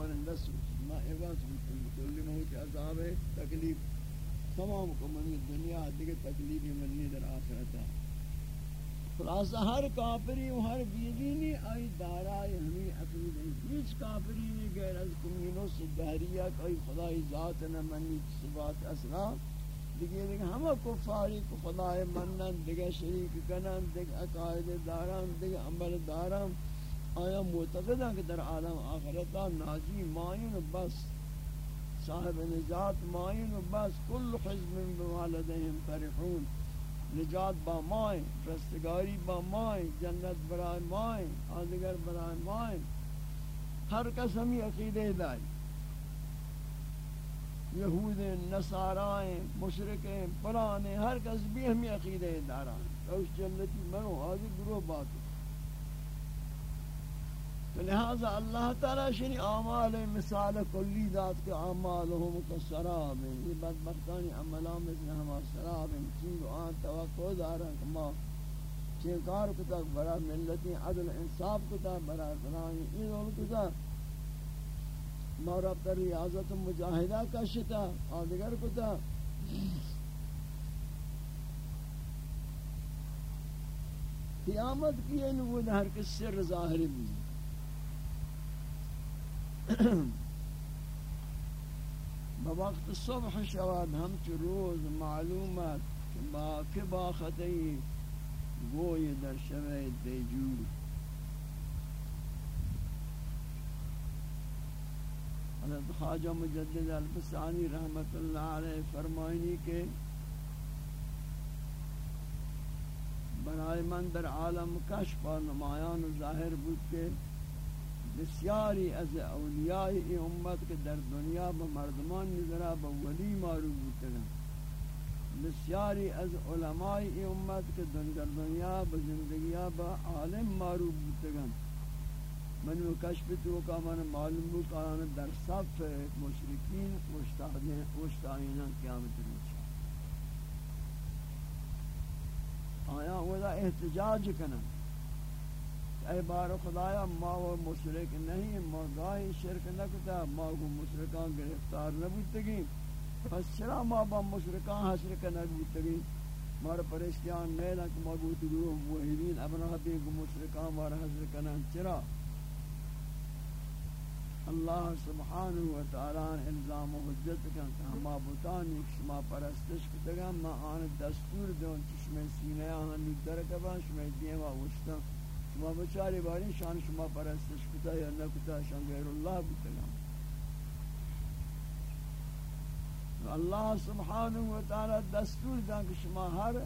من نسوچ ما عوض بکن کل موت عذاب تکلیف تمام کو منی دنیا دیگه تکلیفی منی در آخرتا خلاصہ ہر کافری و ہر بیدینی آئی دارائی ہمیں عقید ہے ہیچ کافری نہیں، غیر از کمینو سے دہریہ کوئی خدای ذات نہ منی صفات اصلا۔ دیگه دیگه همه کفاری که خدای منن دیگه شریک کنن دیگه عقاید دارن دیگه عمل دارن آیا معتقدن که در عالم آخرتا ناجی ماین و بس، صاحب نجات ماین و بس، کل حزب بوالدهم فرحون۔ نجات با ماین رستگاری با ماین جنت برای ماین آدگر برای ماین ہر کس عقیدے دائی۔ یہود نصارائیں مشرقیں پرانے، ہر کس بھی ہمی عقیدے داران اس جنتی منو حاضر گروہ بات لہذا اللہ تعالی شنی اعمال مثال کلی ذات کے اعمالهم کسراب یہ بدبختانی عملان مثل ہما سراب چیز آن توقع دارن کہ ما چین کار کتا برا ملتی عدل انصاف کتا برا فلانی این کتا ما رب در ریاضت مجاہدہ کشتا، آدگر کتا قیامت کی نبود ہر کس سر ظاہر بھی بوقت صبح شواد ہم چو روز معلومات با که با خطی گوی در شوه دیجور. حضرت خواجہ مجدد الفسانی رحمت اللہ علیہ فرمائنی کہ برائے من در عالم کشف و نمایان و ظاہر بود کے بسیاری از اولیاء ای امت کے در دنیا با مردمان نظرہ با ولی معروف بودتگن بسیاری از علماء ای امت کے در دنیا با زندگیہ با عالم معروف بودتگن من و کشف تو کا من معلوم بو کہ در صف مشرکین مشتاقین مشتاقین قیامت روز آیا ودا احتجاج کنن اے بار خدایا، ما و مشرک نہیں، ما گاہی شرک نہ کتا، ما کو مشرکان گرفتار نہ بوتگی۔ پس چرا ما با مشرکان ہاں حشر کنہ بوتگی۔ مار پریشان نہیں نہ کہ ما کو تو موحدین ابنا بھی مشرکان مار حشر ہاں کنہ چرا؟ اللہ سبحانہ و تعالی الزام و حجت کن کہ ہما بوتان ایک شما پرستش کتگا ما آن دستور دون چشم سینہ آن درکبا شما دیما وشتا شما بچاری باری شان شما پرستش کتا یا نکتا شان غیر اللہ بکنا اللہ سبحانہ و تعالی دستور دان کہ شما ہر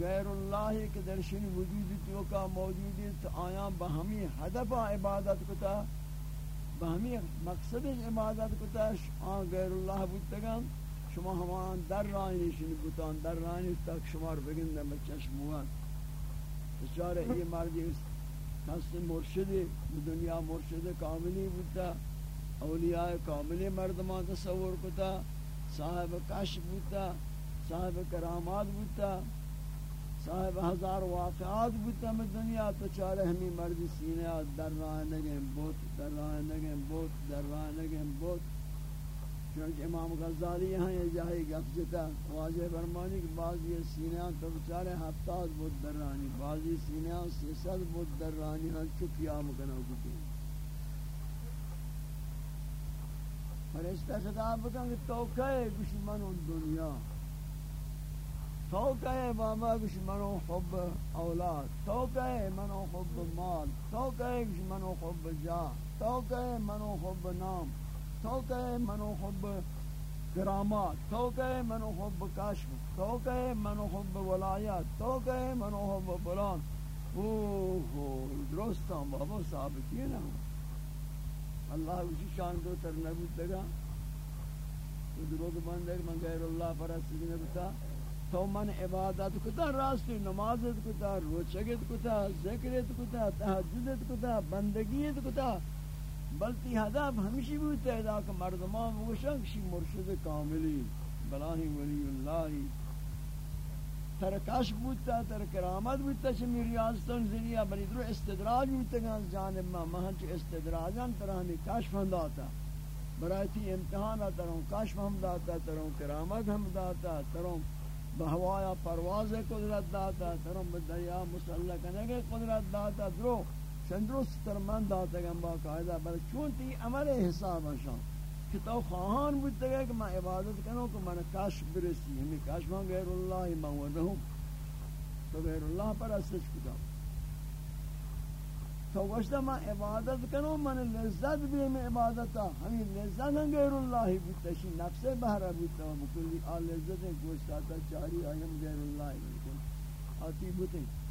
غیر اللہ کے درشن وجود تو کا موجود ہے تو آیا بہمی ہدف عبادت کتا بہمی مقصد عبادت کتا آن غیر اللہ بکتگان شما ہمان در رائنی شنی بتان در رائنی تک شمار بگن در چشموان بچارے یہ مردی کس مرشد دنیا مرشد کاملی بودتا اولیاء کاملی مردمان تصور کتا، صاحب کش بودتا صاحب کرامات بودتا صاحب ہزار واقعات بودتا میں دنیا تو چارے ہمیں مردی سینے، در راہ نگیں بوت، در راہ نگیں بوت، در راہ نگیں بوت۔ چونکہ امام غزالی یہاں یہ جاہی گفجتا واجہ فرمانی کہ بعضی سینیان تو بچارے ہفتاد بود در رانی، بعضی سینیان سیصد بود در رانی ہن چکیا مکنو کتی فرشتہ خطاب بکن کہ تو کہے کچھ منو دنیا۔ تو کہے بابا کچھ منو حب اولاد۔ تو کہے منو حب مال۔ تو کہے کچھ منو حب جا تو کہے منو حب نام۔ تو کہے منو حب کرامات تو کہے منو حب کشف تو کہے منو حب ولایات تو کہے منو حب فلان اوہ درستان بابا ثابتی نا اللہ اسی شان دو تر نبی تگا تو درود بندے من غیر اللہ پرستی نبتا تو من عبادت کتا راستی نمازت کتا، روچگت کتا، ذکرت کتا، تحجدت کتا، بندگیت کتا. بلتی ہدف ہمشی بودتا ہے کہ مردمان موشن کشی مرشد کاملی، بلاہی ولی اللہ۔ تر کش بودتا، تر کرامت بودتا، چھ میری آستان ذریعہ بلی درو استدراج بودتا گا جانب ما مہن چھ استدراجان تر ہمی کشف ہم داتا۔ برای تی امتحان تروں کشف ہم داتا تروں کرامت ہم داتا تروں بہوایا پرواز قدرت داتا تروں بدریا مسلح کنگے قدرت داتا۔ درو چندرست تر من داتا گا باقاعدہ بلی چون تی عمل حساب شان کہ تو خواہان بودتا گئے کہ میں عبادت کروں کہ میں کاش برسی. یعنی ہمیں کاش میں غیر اللہ مورہوں تو غیر اللہ پر اسج کتا تو گوشتا میں عبادت کروں میں لذت بھی میں عبادتا. ہمیں لذت ہم غیر اللہ بودتا شی نفس بہرہ بودتا بکلی آل لذت ہیں گوشتا تا چاری آئیم غیر اللہ بودتا آتی بودتا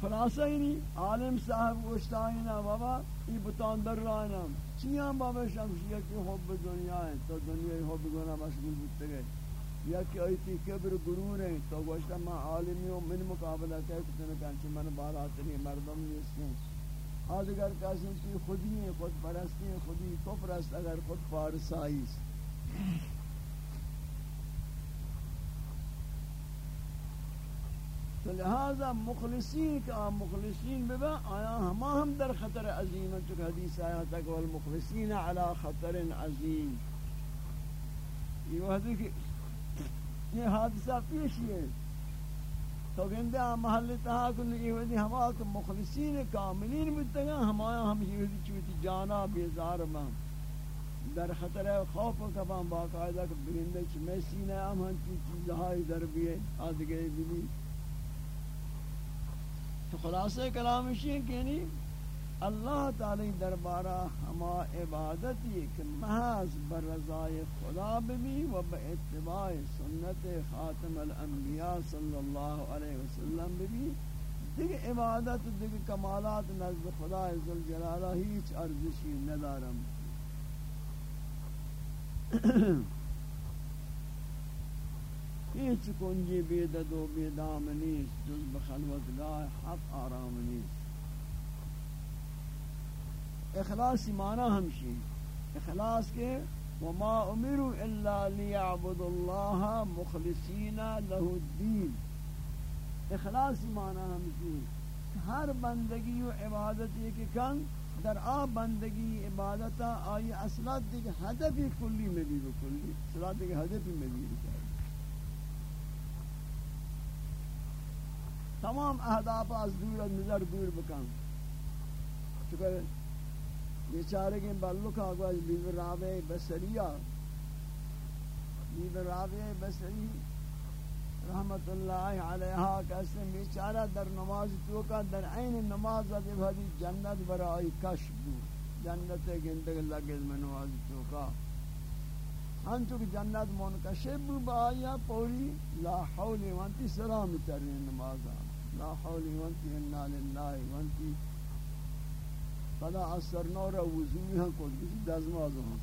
خلاصہ ہی نہیں عالم صاحب گوشتائینا بابا، ای بتان در رائنا چیاں بابا شمشیہ کی حب دنیا ہے تو دنیا حب گنا مشغول بودتے گئے. یا کہ ایتی کبر گرور ہیں تو گوشتا ما عالمی و من مقابلہ کہے کتنے کانچہ من بالاتنی مردم نیستے نیستیں آدھگر کسی کی خودی ہیں خود پرستی ہیں خودی کفر است اگر خود فارسائی پارسائی تو لہذا مخلصین کا مخلصین ببا آیا ہما ہم در خطر عظیم چکہ حدیث آیا تک والمخلصین علی خطر عظیم۔ یہ وحدی کہ یہ حادثہ پیشی ہے۔ تو گندے محل تہا کن یہ وحدی ہما کہ مخلصین کاملین بتگا ہمایا ہم یہ وحدی چوتی جانا بیزار ماں در خطر خوف کبان باقاعدہ کہ بگندے چھ میں سینہ ہم ہن چیزہائی در بیئے آدھگئے بھی تو خلاصہ کلام ہے کہ یعنی اللہ تعالی دربارہ ہما عبادت یہ کہ محض برضائے خدا بھی و اتباع سنت خاتم الانبیاء صلی اللہ علیہ وسلم بھی دیکھ عبادت، دیکھ کمالات نزد خدا عزالجلالہ ہیچ ارزشی ندارم۔ هیچ کنجی بیدد و بیدام نیست جز بخلوتگاه حق آرام نیست اخلاص معنی ہمشی اخلاص کے وما امروا الا ليعبدوا الله مخلصين له الدين اخلاص معنی ہمشی ہر بندگی و عبادت یہ کہ کن، در آ بندگی عبادت آئی اصلات دیکھ ہدف کلی میں بھی بکلی اصلات دیکھ ہدف میں بھی بکلی تمام اهداف از دور از نظر دور بکن. چکر بیچارے کے بلو کا آگواز بیو راوے بسریہ. بیو راوے بسری رحمت اللہ علیہ کہتے ہیں بیچارہ در نماز تو کا در عین نماز دے بھدی جنت برائی کشف دو جنت گندگ لگے میں نماز تو کا. ہن تو جنت منکشف با آیا پوری لا حول وانتی سلام ترین نماز لا حول وانتی انا للہ وانتی فلا اثر نورا وضوی ہاں کو کسی دزماز ہوں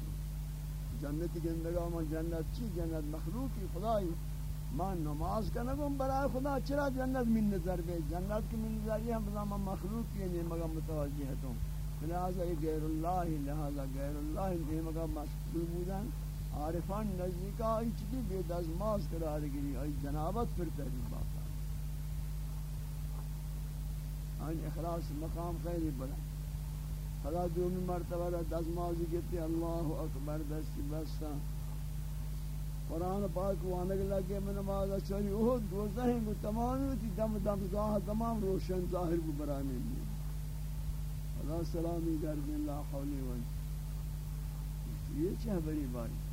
جنت کے اندگاہ من جنت چی؟ جنت مخلوقی. خدای من نماز کنگم برای خدا، چرا جنت من نظر بے جنت کی من نظر یہ ہم بزا من مخلوق کی نہیں مگا متوجہ تو لہذا یہ غیر اللہ لہذا غیر اللہ نہیں مگا مشکل بودن. عارفان نزدیکا ہی چکی بے دزماز قرار گری ای جنابت پر تحریم بات ان اخلاص مقام خیلی بلند خدا دومی مرتبہ دا دس دزمازی کہتے اللہ اکبر، دستی بستا قرآن پاک وانگ لگے من نماز چوری اوہ دوزہ ہیں گو تمامی ہوتی دم دم گاہ تمام روشن ظاہر کو برانے میں خدا سلامی گردن، لا حولی ونچ یہ چہ بری باری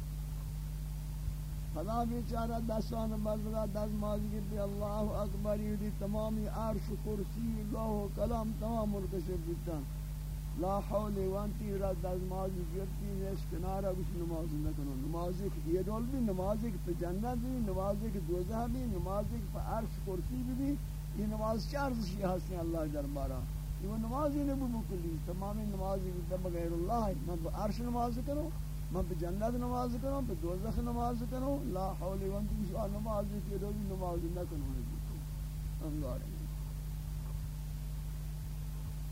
خدا بیچارہ دستان بلدہ دست مازی کی اللہ اکبر یہ تمامی عرش کرسی لوح کلام تمام مرکشف بیتا لا حول وانتی را دست مازی گرتی نیش کنارا کچھ نماز نکنو نمازی کی یہ دول بھی نمازی کی پہ جنت بھی نمازی کی دوزہ بھی نمازی کی پہ عرش کرسی بھی بھی یہ نماز چار زشی حسن اللہ دربارہ یہ نمازی نبو مکلی. تمامی نمازی کی تب غیر اللہ میں عرش نماز کرو من پہ جنت نماز کروں پہ دوزخ نماز کروں، لا حول ولا قوت الا نماز کی روزی نماز نہ کروں انگار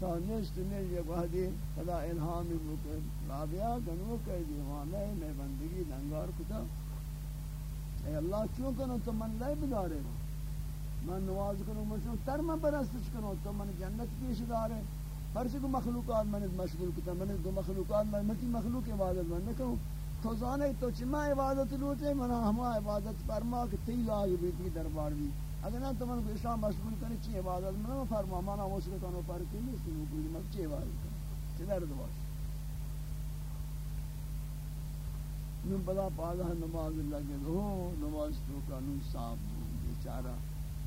تا نشت نے یہ وحدی خدا الہام بکر رابعہ گنو کہ دیوانے میں بندگی لنگار کتا۔ اے اللہ چون کنو تو من لے بدارے۔ من نواز کنو من تر من برستش کنو تو من جنت پیش دارے۔ ہر چیز مخلوقات من مشغول کتا من دو مخلوقات من متی مخلوق عبادت من نکو تو زانے تو چما عبادت لوٹے من ہما عبادت فرما کہ تی لائی بیتی دربار بھی۔ اگر نہ تو من کو اسلام مشغول کرنے چی عبادت من فرما، منا مانا وصل کنو فرقی نہیں سنو کوئی مکچی عبادت کرنے چی درد باش نون بلا پادا نماز لگے ہو نماز تو قانون صاحب بیچارہ۔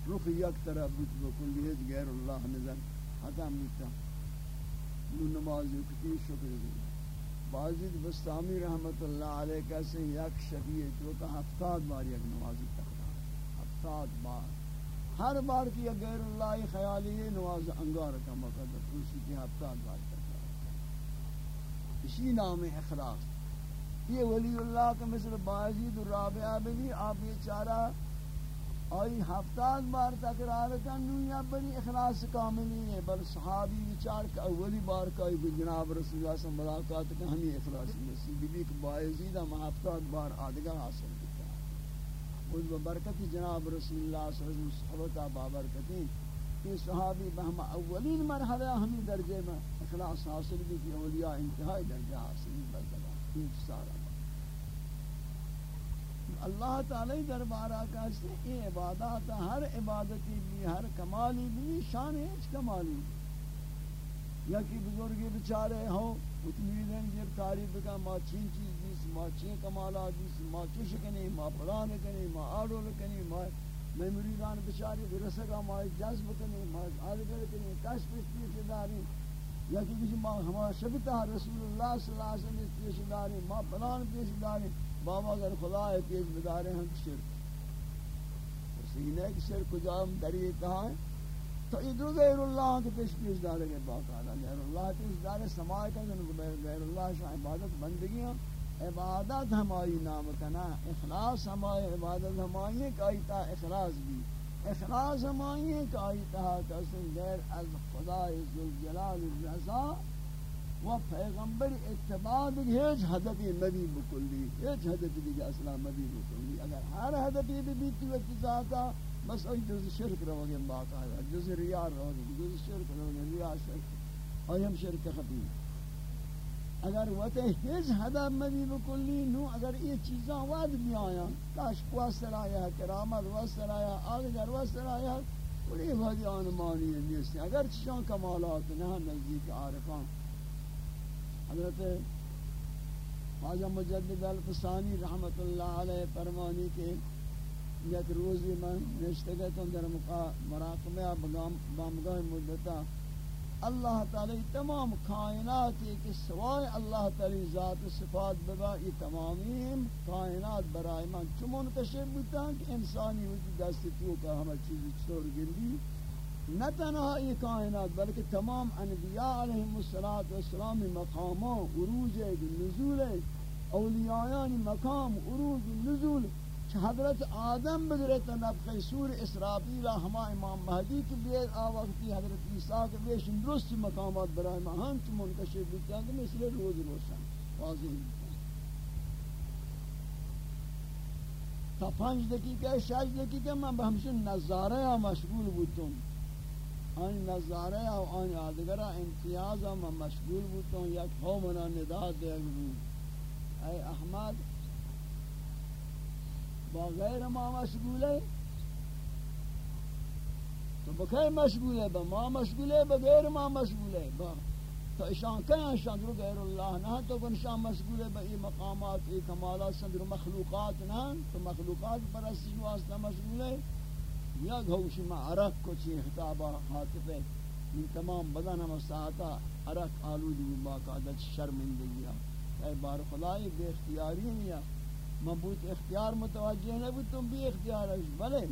رخ یک طرح بت بکلی ہے غیر اللہ نظر ختم بیتا نون نماز کتی شکر دی۔ بازید بستامی رحمت اللہ علیہ کیسے یک شفیع جو کہ ہفتاد بار یک نمازی تقرار ہفتاد بار۔ ہر بار کی غیر اللہ خیالی ہے، نماز انگار کا مقدر اسی کی ہفتاد بار تقرار اسی نام اخلاص۔ یہ ولی اللہ کا مثل بازید الرابعہ بھی آپ یہ چارہ آئی ہفتاد بار تکرار کنو یا بری اخلاص کاملی ہے، بل صحابی وچار کا اولی بار کا ایک جناب رسول اللہ صلی اللہ علیہ وسلم کہ ہمیں اخلاص نصیب بھی کہ بازید ہم ہفتاد بار آدگر حاصل کیا اس برکت جناب رسول اللہ صلی اللہ علیہ وسلم صحبتہ بابرکتی کہ صحابی بہم اولین مرحلہ ہمیں درجے میں اخلاص حاصل بھی کہ اولیاء انتہائی درجہ حاصل بھی سارا۔ اللہ تعالی دربارہ کا سے یہ عبادات، ہر عبادتی بھی، ہر کمالی بھی، شان ہے کمالی بھی۔ یا کہ بزرگی بچارے ہوں اتنی دن جب تعریف کا ما چین چیز دیس ما چین کمالات دیس ما چش کنی ما پلان کنی ما آڈول کنی ما میں مریدان بچاری برسکا ما جذب کنی ما آدگر کنی کش پشتی سے داری یا کہ کسی ماں ہمارا شبتہ رسول اللہ صلی اللہ علیہ وسلم پیش داری، ماں پلان پیش داری۔ بابا اگر خدا ہے پیش بدارے ہم شرک سینے کی شرک کجا ہم دریئے کہاں ہیں تو ادھر غیر اللہ کے پیش پیش دارے گے باقاعدہ۔ غیر اللہ پیش دارے سماع کا غیر اللہ شاہ عبادت بندگیاں۔ عبادت ہماری نام کنا اخلاص ہماری عبادت ہماری کہ آئیتا اخلاص بھی۔ اخلاص ہمائیں کہ آئیتہا کسن غیر از خدا ذوالجلال الرضا۔ و پیغمبر اتباع بھی ہیچ حدفی نبی بکلی ہیچ حدفی بھی اصلا نبی بکلی اگر ہر حدفی بھی بیتی وقت ذاتا بس ای جز شرک رو گے باقاعدہ جز ریار رو گے جز شرک رو گے ریار شرک آیم شرک خبیر۔ اگر وقت ہز حدا مدی بکلی نو، اگر یہ چیزاں واد بھی آیا کاش واسر آیا، کرامت واسر آیا آگر واسر آیا بڑی بھائی آنمانی نیستی۔ اگر چشان کمالات نہ نزدیک عارفان حضرت خواجہ مجدد الفسانی رحمت اللہ علیہ فرمانی کے یک روزی من نشتگتوں در مراقبہ بامگاہ مدتا اللہ تعالی تمام کائنات کہ سوائے اللہ تعالی ذات صفات بگا یہ تمامیم کائنات برائے من چمون کشف بودتا کہ انسانی وجود دست تو کا ہمیں چیزی چطور گندی نہ تنہا یہ کائنات، بلکہ تمام انبیاء علیہم السلام مقاموں عروج نزول اولیاء مقام، عروج نزول حضرت آدم بگرے تو سور اسرافیل ہما امام مہدی کے بیر آوقتی حضرت عیسیٰ کے بیش درست مقامات برای مہان چی منکشف بیتا کہ مثل روز روشن، واضح تا پانچ دقیقہ شاج دقیقہ میں بہمشن نظارہ یا مشغول بودتوں آن نظارہ یا آن آدگرہ امتیازہ میں مشغول بودتوں یک ہو منا ندا دے اے احمد، با غیر ما مشغول ہے تو بخیر مشغول ہے با ما مشغول ہے با غیر ما مشغول ہے با تو اشان کہیں اشان درو غیر اللہ نہ تو کن اشان مشغول ہے با ای مقامات، ای کمالات، سندر مخلوقات نہ تو مخلوقات پر اسی واسطہ مشغول ہے یا گھوش ما عرق کو چی خطابہ خاطب ہے۔ من تمام بدن ہم ساعتا عرق آلود باقاعدہ شرمندگی اے بار خدای، بے اختیاری ہے مبوت اختیار متوجہ نہ بھی تم بھی اختیار ہے بلے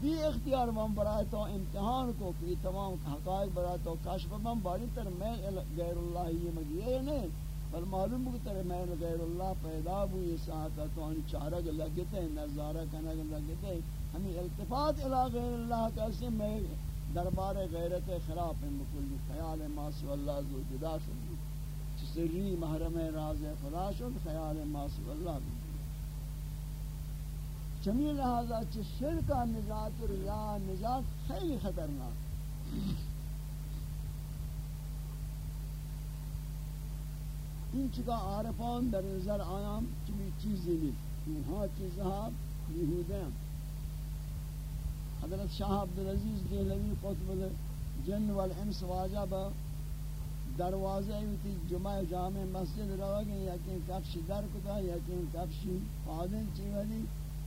بھی اختیار من برائے تو امتحان کو کہ تمام حقائق برائے تو کشف من باری تر میں غیر اللہ یہ مگیے نہیں بل معلوم کہ تر میں غیر اللہ پیدا ہوئی ساتھ تو ان چارہ لگتے ہیں، نظارہ کرنے لگتے ہیں۔ ہمیں التفات الى غیر اللہ کیسے میں دربار غیرت خلاف ہیں بکلی خیال ماس اللہ، ذو جدا شد سری محرم راز خدا شد، خیال ماس اللہ بھی چمی لہذا چھ شرکا نجات، ریا نجات خیلی خطرناک. این چکا عارفان در نظر آیام، چمی چیزی نیست. اینها چیزها بیهوده ہیں حضرت شاہ عبدالعزیز دہلوی قطب جن والانس واجب دروازه ایتی جمعہ جامع مسجد روا روگی یکی کفش در کتا یکی کفش پادن چیوری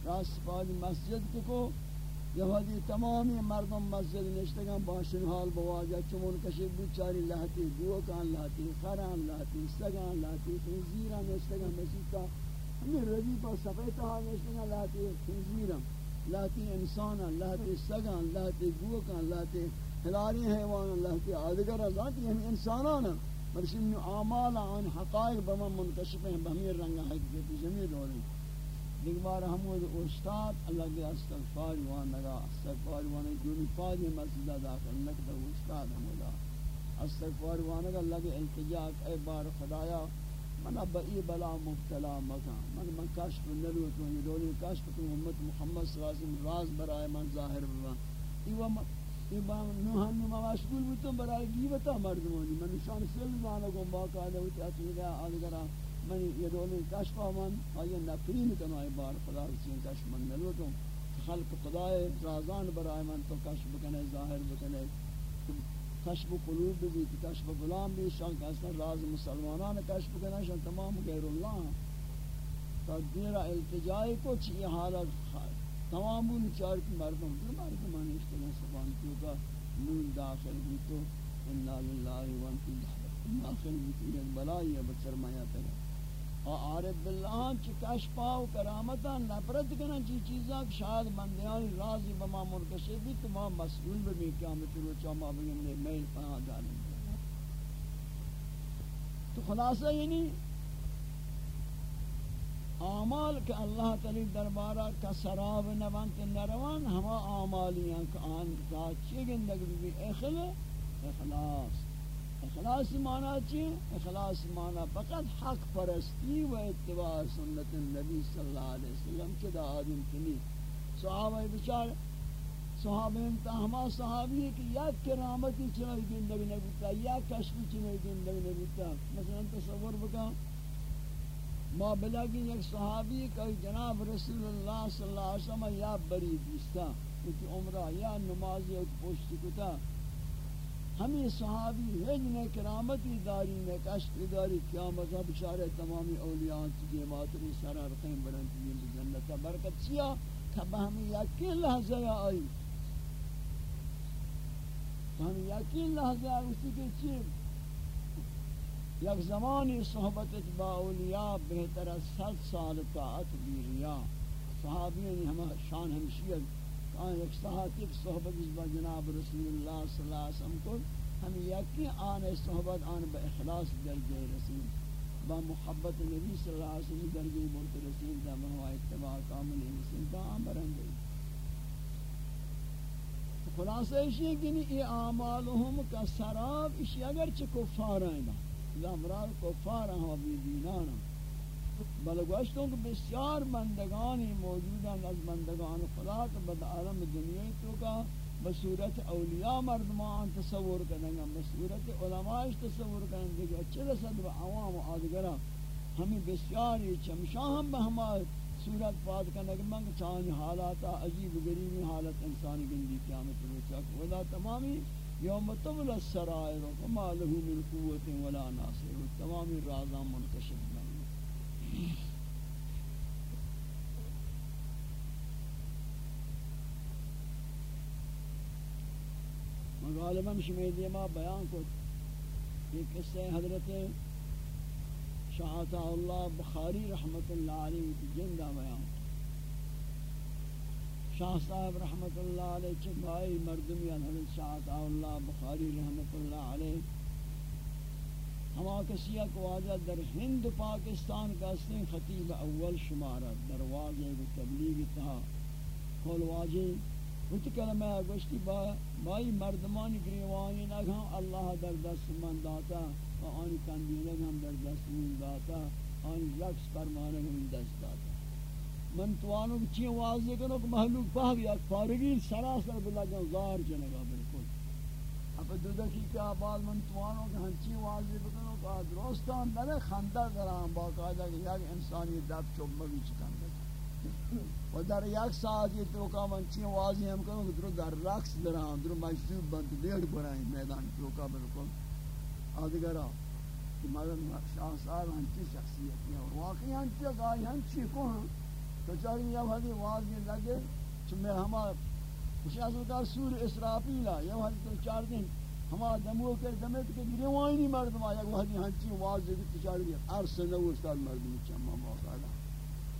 راست پاد مسجد کو یہودی تمامی مردم مسجد نشتگان باشن حال بواجہ چمون کشی بچاری لہتی گوکان لہتی خران لہتی سگان لہتی خنزیران نشتگان مسجد ہمیں رضی پر سفیتہ نشتگان لہتی خنزیران لہتی انسان لہتی سگان لہتی گوکان لہتی ہلاری حیوان لہتی آدگر ذاتی ہم انسانان مرشن اعمال عن حقائق بما منکشف ہیں بہمیر رنگا حقیقت جمعی دوریں دیکھ بار حمود استاد اللہ کے استغفار وانگا استغفار وانگا جونی پادی مسجدہ داخل نکتا استاد حمودا استغفار وانگا اللہ کے التجاء اے بار خدایا من ابا ای بلا مبتلا مکان. من من کشف نلوتو یہ دولی کشف تو امت محمد صلی اللہ علیہ وسلم راز برائے من ظاہر بما ایوہ ایوہ نوحن نما مشغول بودتو برائے گیبتا مردمانی. من شان سل زانا گم باقا دوتی اتیدہ آدھگرہ من یہ دولی کشف من آیا نفرین کنو آئی بار خدا رسین کشف من نلوتو خلق خدای رازان برائے من تو کشف بکنے ظاہر بکنے کشف قلوب بھی کشف غلام بھی شان کا راز مسلمانان کشف بکنے شان تمام غیر اللہ تا دیرا التجائی کو چی؟ حالت تمام ان چار کی مردم مردم در مردمان اشتگان سبان کیوں کا نون داخل بھی تو انہا للہ وانتی داخل بھی تو یک بلائی ہے بسرمایہ تگا عارف باللہ چی کشپا و کرامتا نفرت کنا چی چیزاں شاید بندیان راضی بما مرکشی بھی تو ما مسئول بھی قیامت روچا ما بگم نے میل پناہ جانیں تو خلاصہ یعنی اعمال کہ اللہ تعالی دربارہ کا سراب نوان کے نروان ہما اعمالیاں کہ آن ذات چی گندگ بھی اخلاص اخلاص۔ اخلاص معنی چی؟ اخلاص معنی فقط حق پرستی و اتباع سنت النبی صلی اللہ علیہ وسلم کے دا آدم کنی صحابہ بچار صحابہ انتا ہما صحابی ہے کہ یا کرامتی چنوی گندگی نبیتا یا کشفی چنوی گندگی نبیتا مثلا تصور بکا ما بلگی ایک صحابی کہ جناب رسول اللہ صلی اللہ علیہ وسلم یا بری دیستا کچھ عمرہ یا نمازی ایک پوشت کتا ہمیں صحابی ہجن کرامتی داری میں کشت داری کیا قیامت بشارہ تمامی اولیاء کی ماتری سرار قیم برنتی ہیں بجنتا برکت سیا تب ہمیں یقین لحظہ آئی۔ ہمیں یقین لحظہ آئی اسی کے چیز یک زمانی صحبت با اولیاء بہتر از ست سال طاعت بیریا۔ صحابین یعنی ہمیں شان ہمشیت آن ایک ساعت ایک صحبت با جناب رسول اللہ صلی اللہ علیہ وسلم کو ہم یکی آن صحبت آن با اخلاص درجہ رسول، با محبت نبی صلی اللہ علیہ وسلم درجہ بولت رسول دا بنوا اتباع کامل رسول دا آمرن گئی خلاصہ اسی ہے کہ یہ اعمالهم کا سراب اسی اگرچہ کفار ہیں، لا مراد کفار ہیں بھی دینان ہیں بل گوشتوں کہ بسیار مندگانی موجود ہیں، از مندگان خدا کہ بد عالم دنیا تو کا بصورت اولیاء مردمان تصور کریں گا بصورت علماء تصور کریں گے کہ اچھے رسد و عوام و آدگرہ ہمیں بسیاری چمشاہ ہم بہما صورت پاد کرنے کہ منگ چاہنی حالاتا عجیب غریبی حالت انسانی گندی قیامت روچک ولا تمامی یوم تبل السرائر وما له من قوت ولا ناصر. تمامی رازان منکشف. غالبا شمیدی ما بیان کو یہ قصہ حضرت شاہتا اللہ بخاری رحمت اللہ علیہ کی جندہ بیان شاہ صاحب رحمت اللہ علیہ چکائی مردمی حضرت شاہتا اللہ بخاری رحمت اللہ علیہ ہما کسی کو واجہ در ہند پاکستان کا سن خطیب اول شمارت در واجہ کو تبلیغ تھا۔ کھول واجہ وچ کلمہ گوشتی با، بائی مردمان گریوانی نگاں، اللہ در دست من داتا و آنی کندی نگاں در دست من داتا، آنی یکس فرمانے من دست داتا۔ من توانو چی واضح کنو کہ محلوق پاک یا فارغی سراسر بلا جن ظاہر جنگا بالکل۔ اب دو دقیقہ بعد من توانو کہ ہنچی واضح بکنو کہ درستان نلے خندہ درام باقاعدہ کہ یک انسانی دب چوب مگی چکن و در یک ساعت یہ توکا من چی واضح ہم کنو کہ درو در رقص درام درو مجذوب بند بیڑ برائیں میدان تو توکا بالکل آدھگرہ کہ مدن شاہ صاحب ہنچی شخصیت ہے واقعی ہنچی گائی ہنچی کو ہاں تو چاری یا حدی واضح لگے چمے ہما کچھ از کا سور اسرافیلا یا حدی تو چار دن ہما دمو کے دمت کے گرے گریوانی مردم آیا، وہ حدی ہنچی واضح کی چاری عرص نو استاد مردم چما باقاعدہ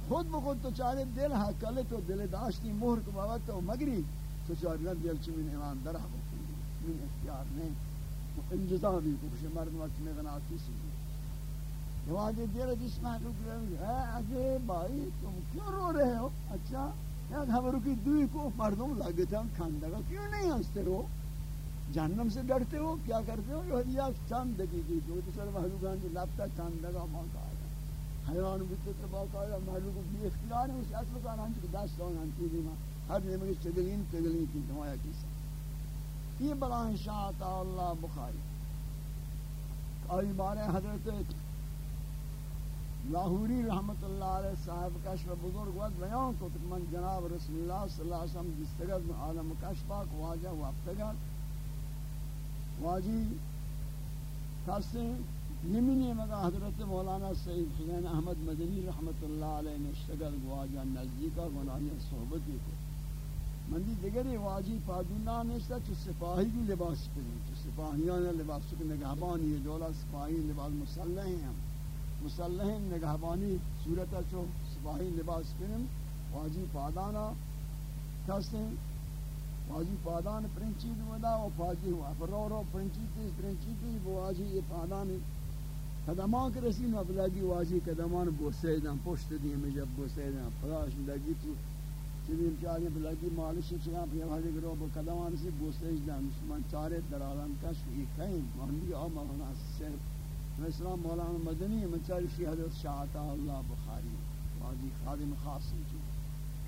خود بخود تو چارے دل حقل تو دل داشتی مہر کو بابت تو مگری تو چاری نہ دل چ من ایمان درہ من اختیار نہیں۔ انجزا بھی کچھ مردم وقت میں غناتی سی۔ نمازی دیر جس محلوک رہے ہے اگے بھائی، تم کیوں رو رہے ہو؟ اچھا یاد ہمارو کی دوئی کو مردم لگتا ہم کھاندگا، کیوں نہیں ہنستے رہو جہنم سے ڈرتے ہو، کیا کرتے ہو؟ یہ حدیعہ چاند دقیقی جو دوسرے محلوکان جو لابتا کھاندگا موقع آیا۔ حیوان بیتے تو موقع آیا۔ محلوک بھی اختیار ہے، اس اصل کا نام چکے دست ہو نانتی دیما ہر نمگی چگلین تگلین کی دمایا کیسا یہ بلان شاہ اللہ بخاری۔ آئی بارے حضرت لاہوری رحمت اللہ علیہ صاحب کشف بزرگ وقت بیان کو، کہ من جناب رسول اللہ صلی اللہ علیہ وسلم جستگت میں عالم کشف پاک واجہ وابتگت واجی کسی نمینی مگا حضرت مولانا سید حسین احمد مدنی رحمت اللہ علیہ نشتگت واجہ نزدیکا گناہی صحبتی کو مندی دیگری واجی پادونا نشتا چو سپاہی بھی لباس پہنے چو سپاہیان لباس چکے نگہبانی دولا سپاہی لباس مسلح ہیں ہم۔ مسلح نگہبانی صورت چو سپاہی لباس کنم واجی پادانا کسیں واجی پادان پرنچی دودا و پاجی ہوا پر رو رو پرنچی تیز پرنچی تیز وہ واجی یہ پادان قدمان کے رسیم اب لگی واجی قدمان بوسے دن پشت دیم جب بوسے دن پراش لگی تو چلیم چاہیے بلگی مالش چیاں پھر حالی گرو با قدمان سے بوسے دن من چارے در عالم کشف یہ کہیں مہندی آم مولانا صرف اسلام مولانا مدنی مچاری شی حضرت شاہتا اللہ بخاری، واجی خادم خاص کی جی،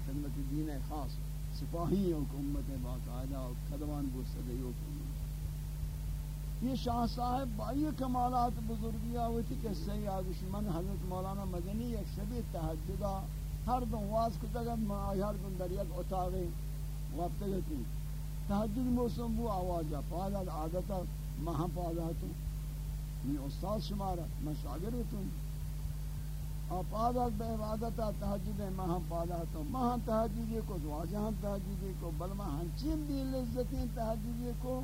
خدمت دین خاص. سپاہی حکومت باقاعدہ اور قدوان بو صدی یہ شاہ صاحب بائی کمالات بزرگی آوتی کہ سید من حضرت مولانا مدنی ایک شبی تحجدہ ہر دن واز کو تگت میں ہر دن در یک اتاقی وقت گتی تحجد موسم بو آوازہ پادت عادتا مہا پاداتوں میں استاد شمارا، میں شاگرد ہوں۔ آپ عادت بے عبادت تحجد میں ہم پادات ہوں میں ہم تحجد کو دعاجہاں تحجد کو، بل میں ہنچین بھی لذتیں تحجد کو۔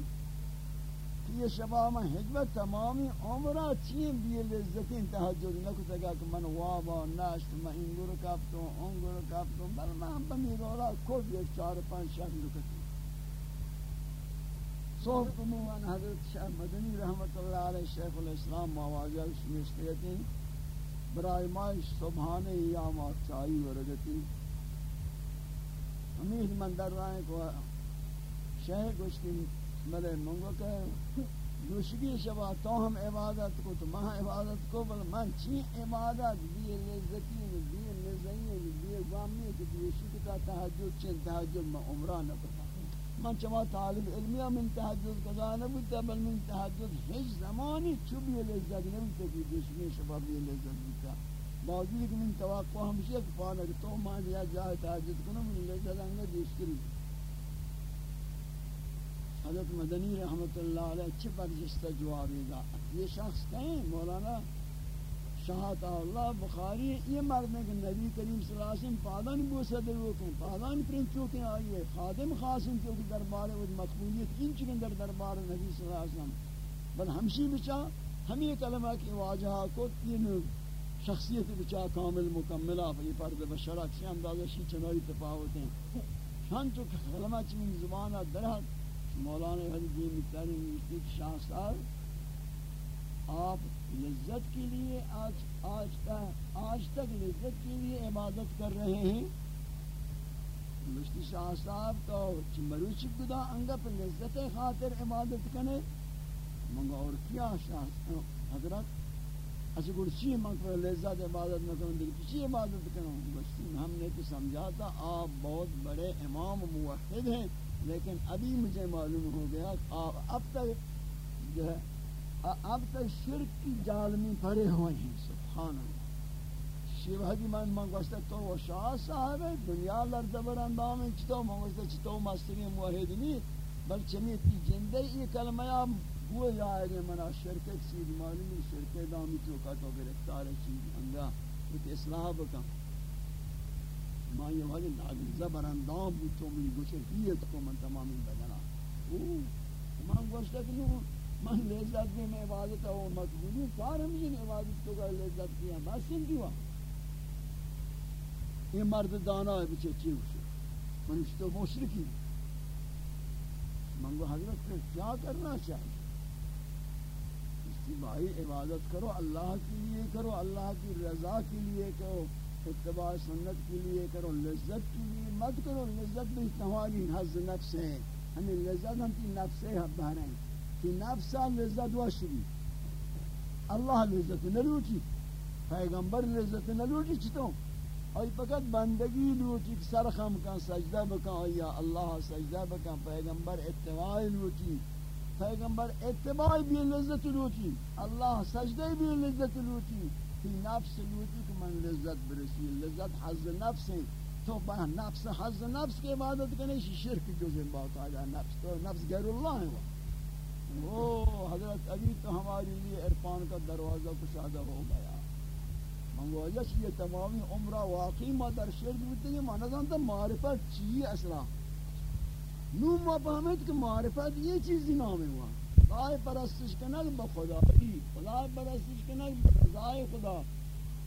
کہ یہ شبہ میں حجبت تمامی عمرہ چین بھی لذتیں تحجد نہ کتا گا کہ من وابا ناشت میں انگر کپتوں انگر کپتوں بل میں ہم بمی رولا کھوڑ ایک چار پانچ شہر لکتی صحب عموماً حضرت شیخ مدنی رحمت اللہ علیہ شیخ الاسلام مواجہ اس شمیشتیتی برای مائش سبحانه یا مارچائی ورگتی ہمیں من در رائے کو شیخ گوشتی ملے منگو کہ دوشگی شبا تو ہم عبادت کو، تو مہا عبادت کو، بل من چی عبادت؟ بھی لذتی بھی لذتی بھی غامی کہ دوشی کا تحجد چین تحجد میں عمرہ نہ من چما طالب علمی من تحجد قضا نبودتا بل من تحجد هیچ زمانی چوبی لذت نبودتا کہ دشمی شبابی لذت بودتا باوجود کہ من توقع ہمشہ کہ پانا کہ تو مان یا جائے تحجد کنو من لذت انگا دیشتری حضرت مدنی رحمت اللہ علیہ اچھے پر جستا جوابی دا یہ شخص کہیں مولانا شہادت اللہ، بخاری یہ مرد ہے کہ نبی کریم صلی اللہ علیہ وسلم پادان بوسہ دے روکیں پادان پرنچوں کے آئیے خادم خاصم کے دربار و مقبولیت ان چکن در دربار نبی صلی اللہ علیہ وسلم۔ بل ہمشی بچا ہمیں کلمہ کی واجہہ کو تین شخصیت بچا کامل مکملہ فی پرد بشرک سے اندازہ شی چنائی تفاوت ہیں۔ شان تو کلمہ چمین زبانہ درہت مولانا حدیث مکتاری مشتیق شاہ صاحب، آپ لذت کے لیے آج آج تک آج تک لذت کے لیے عبادت کر رہے ہیں۔ مشتی شاہ صاحب تو مروچ گدا انگا پر لذت خاطر عبادت کرنے۔ منگا اور کیا شاہ، حضرت اچھا گوڑ چی من لذت عبادت نہ کروں دیکھ چی عبادت کروں۔ بس ہم نے تو سمجھا تھا، آپ بہت بڑے امام موحد ہیں، لیکن ابھی مجھے معلوم ہو گیا آپ اب تک جو ہے اب تک شرک کی جالمی پڑے ہوئے ہیں، سبحان اللہ۔ شیو حدی جی، من من گوشتا تو وہ شاہ صاحب ہے، دنیا لرزبر اندام ہے چطو من گوشتا چطو مستری موحد نہیں بل چمی تی جندے یہ کلمہ وہ جائے گے منا شرکت چیز معلومی شرکت دامی تو کا تو گرفتار چیز انگا، ایک اصلاح بکا ما یہ والی ناگل زبر اندام بھی تو من گوشتیت کو من تمامی بدنا من گوشتا کہ نو من لذت بھی میں عبادت ہوں مقبولی کار ہم جن عبادت تو کا لذت کیا بس سن دیوا یہ مرد دانا ہے بچے چیو سے من اس تو مشرکی من کو حضرت کیا کرنا چاہیے؟ اجتماعی عبادت کرو، اللہ کے لیے کرو، اللہ کی رضا کے لیے کرو، اتباع سنت کے لیے کرو، لذت کے لیے مت کرو، لذت بھی تمہاری حض نفس ہے، ہمیں لذت ہم کی نفس ہے بہر ہیں۔ کہ نفس لذت وشری اللہ لذت نلوٹی. پیغمبر لذت نلوٹی چھتوں اور فقط بندگی لوٹی سرخم کا سجدہ بکا یا اللہ، سجدہ بکا پیغمبر اتباع لوٹی. پیغمبر اتباع بھی لذت لوٹی. اللہ سجدہ بھی لذت لوٹی. فی نفس لوٹی کہ من لذت برسی. لذت حض نفس ہے. تو با نفس حض نفس کی عبادت کرنے شرک جو جن بات آجا نفس. تو نفس غیر اللہ ہے. وہ حضرت ابھی تو ہماری لیے عرفان کا دروازہ کشادہ ہو گیا۔ من گویا یہ تمامی عمرہ واقعی ما در شرک بودتے ہیں ما نظام معرفت چیئے اصلا؟ نو ما فهمت کہ معرفت یہ چیز نام ہوا خدای پرستش کنگ با خدایی، خدای پرستش کنگ با رضای خدا۔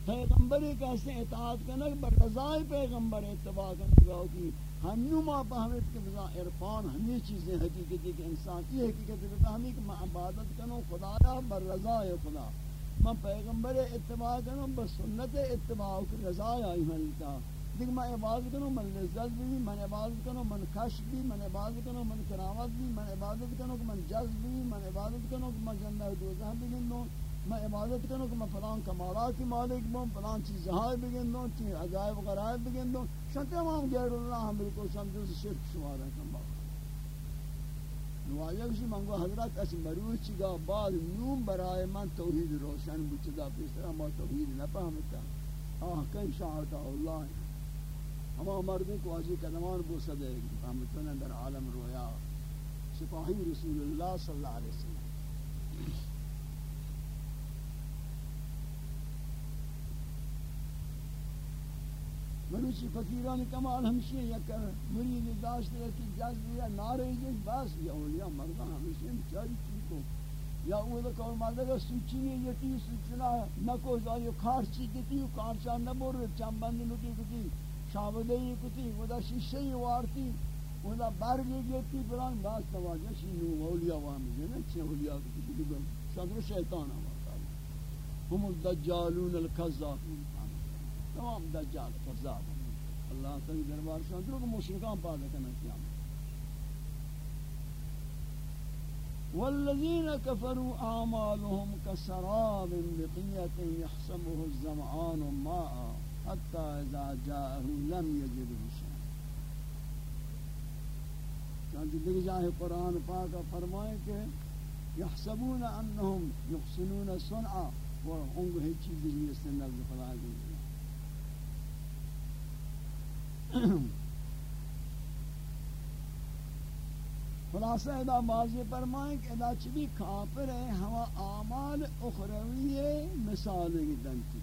پیغمبری کہتے اطاعت کنگ با رضای پیغمبر اتباع کنگ کی۔ ہم نو ما فهمت کہ بزا عرفان ہمیں چیزیں حقیقتی کہ انسان یہ حقیقت بفهمی کہ میں عبادت کنوں خدایا بر رضای خدا۔ میں پیغمبر اتباع کنوں بس سنت اتباع کی رضای آئی ملتا دیکھ، میں عبادت کروں من لذت بھی من عبادت کروں من خش بھی من عبادت کروں من کرامت بھی من عبادت کروں من جذب بھی من عبادت کروں من جنہ دوزہ بگن دوں میں عبادت کروں کہ میں فلان کمالات کی مالک بوں فلان چیز ہائے بگن دوں چیز عجائب غرائب بگن دوں شان تمام غیر اللہ ہم بالکل سمجھو سے شرک شمار ہے کم بات نوایا کسی منگو حضرت اس مروچ چگا بعد نوم برائے من توحید روشن بچدا پیسرا ما توحید نہ پہمتا آہ کئی شاہتا اللہ ہے۔ ہما مردوں کو عجی قدمان بو صدے رحمتنا در عالم رویا۔ سپاہی رسول اللہ صلی اللہ علیہ وسلم۔ مروچی فقیران کمال ہمشی یک مرید داشت رہتی جذب یا نارے جس بس یا اولیاء مردان ہمشی چاری چی کو یا اولا کول مردگا سوچی یتی سوچنا نکو زایی کارچی کتی کارچا نبور چنبندی نکی کتی شاودهی کتی ودا شیشه وارتی ودا برگی گیتی بران باز تواجه شینو اولیا وامی جنه چه اولیا کتی بگم شادر شیطان هم هم الدجالون الكذابون تمام دجال کذاب اللہ تعالی دربار شان درو کو مشرکان پادا کرنا قیامت. والذين كفروا اعمالهم كسراب بقية يحسبه الظمآن ماء حتی اذا جاءه لم يجده شيئا چانچہ دیکھ جائے قرآن پاک فرمائے کہ یحسبون انہم یحسنون صنعا، وہ انگو ہی چیز لیے اس نے نظر خدا دی خلاصہ ادا ماضی فرمائیں کہ ادا چلی کافر ہے، ہوا اعمال اخروی مثال کی دنتی۔